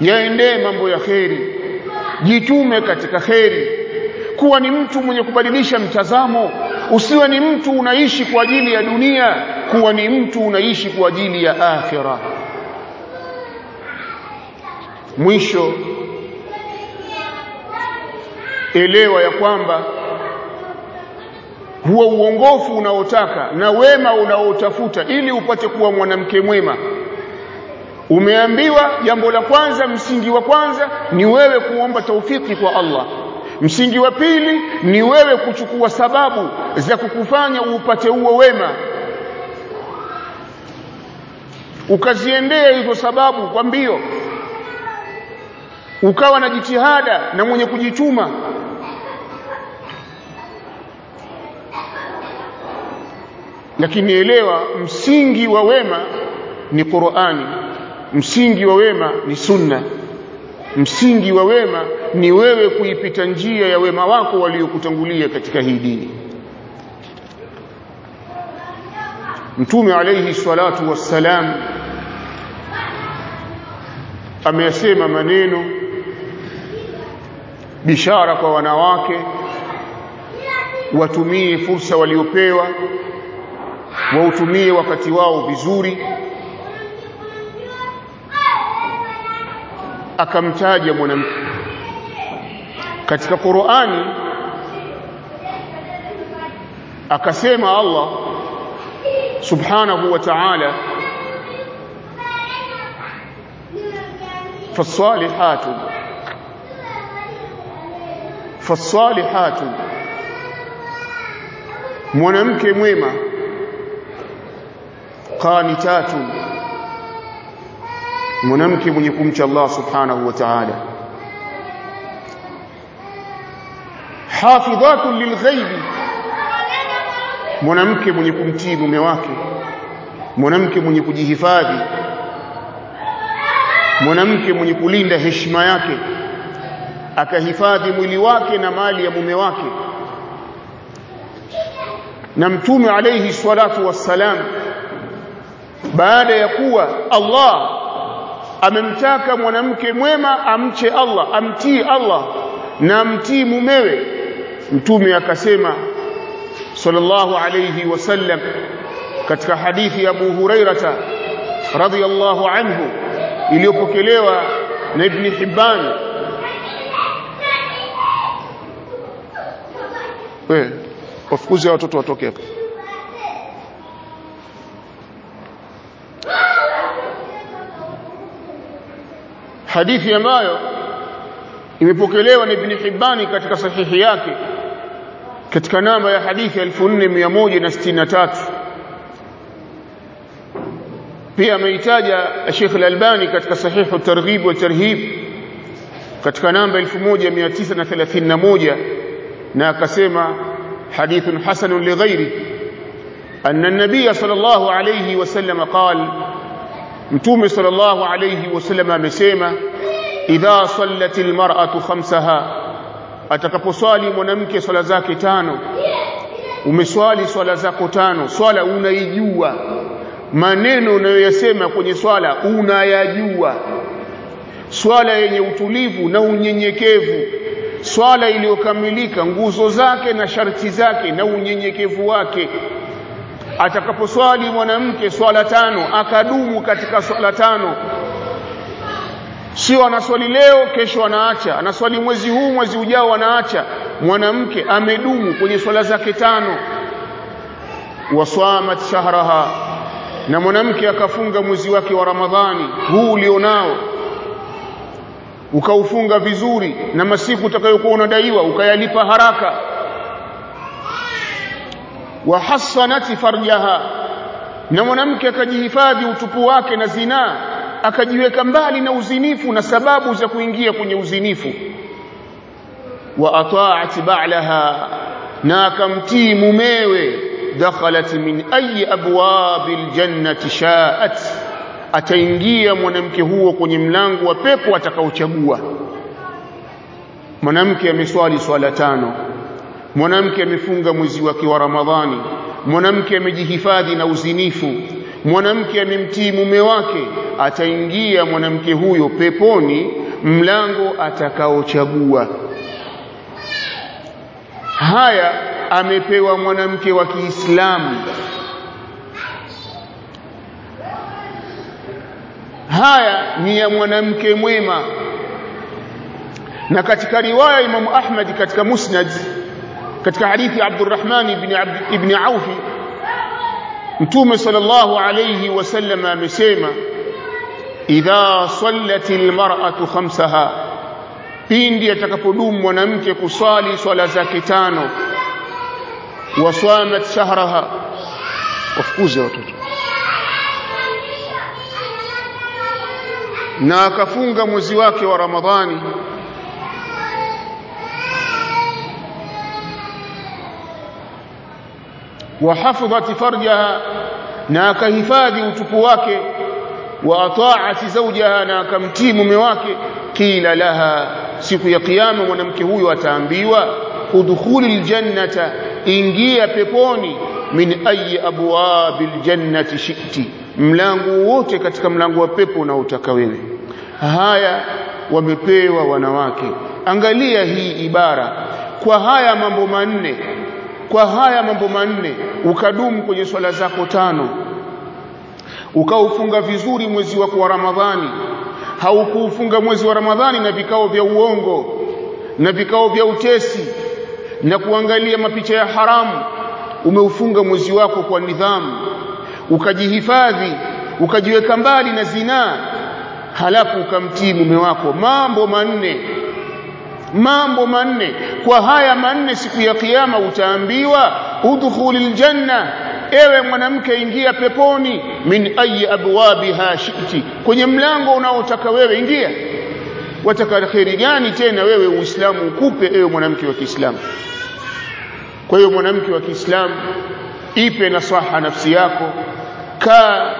yaendee mambo ya kheri jitume katika kheri. Kuwa ni mtu mwenye kubadilisha mtazamo usiwe ni mtu unaishi kwa ajili ya dunia kuwa ni mtu unaishi kwa ajili ya akhira mwisho elewa ya kwamba huo uongofu unaotaka na wema unaotafuta ili upate kuwa mwanamke mwema. Umeambiwa jambo la kwanza msingi wa kwanza ni wewe kuomba taufiki kwa Allah. Msingi wa pili ni wewe kuchukua sababu za kukufanya upate huo wema. Ukaziendea hizo sababu kwa mbio. Ukawa na jitihada na mwenye kujituma lakini elewa msingi wa wema ni Qur'ani msingi wa wema ni sunna. Msingi wa wema ni wewe kuipita njia ya wema wako waliokutangulia katika hii dini. Mtume alayhi salatu wassalam ameyasema maneno bishara kwa wanawake watumie fursa waliopewa wautumie wakati wao vizuri akamtaja mwanamke katika Qur'ani akasema Allah subhanahu wa ta'ala فالصالحات فالصالحات mwanamke mwema قانتات. منمك من يكمش الله سبحانه وتعالى. حافظات للغيب. منمك من يكمتيب مواك منمك من يكجيه فادي منمك من يكولين لهشماياك akahifadhi mwili wake na mali ya mume wake na mtume alayhi salatu wassalam baada ya kuwa Allah amemtaka mwanamke mwema amche Allah amtii Allah na amtii mumewe mtume akasema sallallahu alayhi wasallam katika hadithi ya Abu Hurairata radhiyallahu anhu iliyopokelewa na Ibn Hibban. Wewe wafukuze watoto watoke hapa hadithi ambayo imepokelewa na Ibn Hibban katika sahihi yake katika namba ya hadithi 4163 pia ameitaja Sheikh Al-Albani katika sahihu targhib wa tarhib katika namba 1931 na akasema hadithun hasanun lighairi anna an-nabiy sallallahu alayhi wasallam qala mtume sallallahu alayhi wasallam amesema idha sallatil mar'atu khamsaha atakaposwali mwanamke swala zake tano umeswali swala zako tano swala unaijua maneno unayoyasema kwenye swala unayajua swala yenye utulivu na unyenyekevu swala iliyokamilika nguzo zake na sharti zake na unyenyekevu wake atakaposwali mwanamke swala tano akadumu katika swala tano. Sio anaswali leo kesho anaacha. Anaswali mwezi huu mwezi ujao anaacha. Mwanamke amedumu kwenye swala zake tano. Waswamat shahraha. Na mwanamke akafunga mwezi wake wa ramadhani huu ulionao. Ukaufunga vizuri na masiku utakayokuwa unadaiwa ukayalipa haraka wa hassanati farjaha. Na mwanamke akajihifadhi utupu wake na zinaa akajiweka mbali na uzinifu na sababu za kuingia kwenye uzinifu. Wa ataat ba'laha na akamtii mumewe dakhalat min ayi abwabil aljannati sha'at ataingia mwanamke huo kwenye mlango wa pepo atakaochagua. Mwanamke ameswali swala tano mwanamke amefunga mwezi wake wa ramadhani. Mwanamke amejihifadhi na uzinifu. Mwanamke amemtii mume wake. Ataingia mwanamke huyo peponi mlango atakaochagua. Haya amepewa mwanamke wa Kiislamu. Haya ni ya mwanamke mwema. Na katika riwaya Imam Ahmad katika Musnad katika hadithi ya Abdurrahman ibn ibn Auf Mtume sallallahu alayhi wasallam amesema idha sallatil mar'atu khamsaha pindi atakapodumu mwanamke kuswali swala zake tano waswamat shahraha wafukuze watoto na akafunga mwezi wake wa Ramadhani wa hafidhat farjaha na akahifadhi utupu wake wa ataati zawjaha na akamtii mume wake. Kila laha siku ya kiyama mwanamke huyo ataambiwa udkhuli aljannata ingia peponi min ayi abwabil jannati shiti mlango wote katika mlango wa pepo unaotaka wewe. Haya wamepewa wanawake. Angalia hii ibara. Kwa haya mambo manne kwa haya mambo manne ukadumu kwenye swala zako tano. Ukaufunga vizuri mwezi wako wa Ramadhani. Haukuufunga mwezi wa Ramadhani na vikao vya uongo na vikao vya utesi na kuangalia mapicha ya haramu. Umeufunga mwezi wako kwa nidhamu. Ukajihifadhi ukajiweka mbali na zinaa. Halafu ukamtii mume wako. Mambo manne mambo manne. Kwa haya manne siku ya kiyama utaambiwa udkhulil janna ewe mwanamke ingia peponi min ayi abwabiha shiti. Kwenye mlango unaotaka wewe ingia. Wataka kheri gani tena wewe uislamu ukupe ewe mwanamke wa Kiislamu? Kwa hiyo mwanamke wa Kiislamu ipe nasaha nafsi yako kaa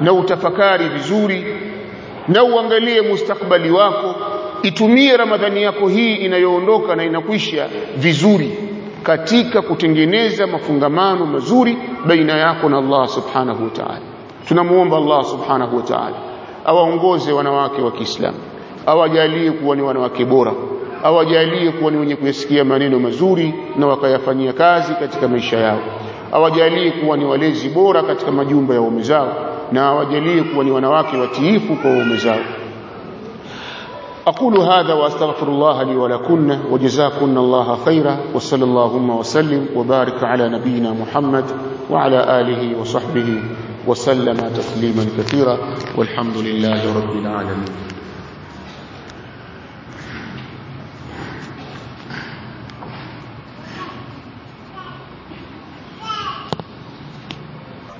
na utafakari vizuri na uangalie mustakbali wako itumie ramadhani yako hii inayoondoka na inakwisha vizuri katika kutengeneza mafungamano mazuri baina yako na Allah subhanahu wa ta'ala. Tunamuomba Allah subhanahu wa ta'ala awaongoze wanawake wa Kiislamu awajalie kuwa ni wanawake bora awajalie kuwa ni wenye kuyasikia maneno mazuri na wakayafanyia kazi katika maisha yao awajalie kuwa ni walezi bora katika majumba ya waume zao na awajalie kuwa ni wanawake watiifu kwa waume zao أقول هذا وأستغفر الله لي ولكن وجزاكن الله خيرا وصلى اللهم وسلم وبارك على نبينا محمد وعلى آله وصحبه وسلم تسليما كثيرا والحمد لله رب العالمين.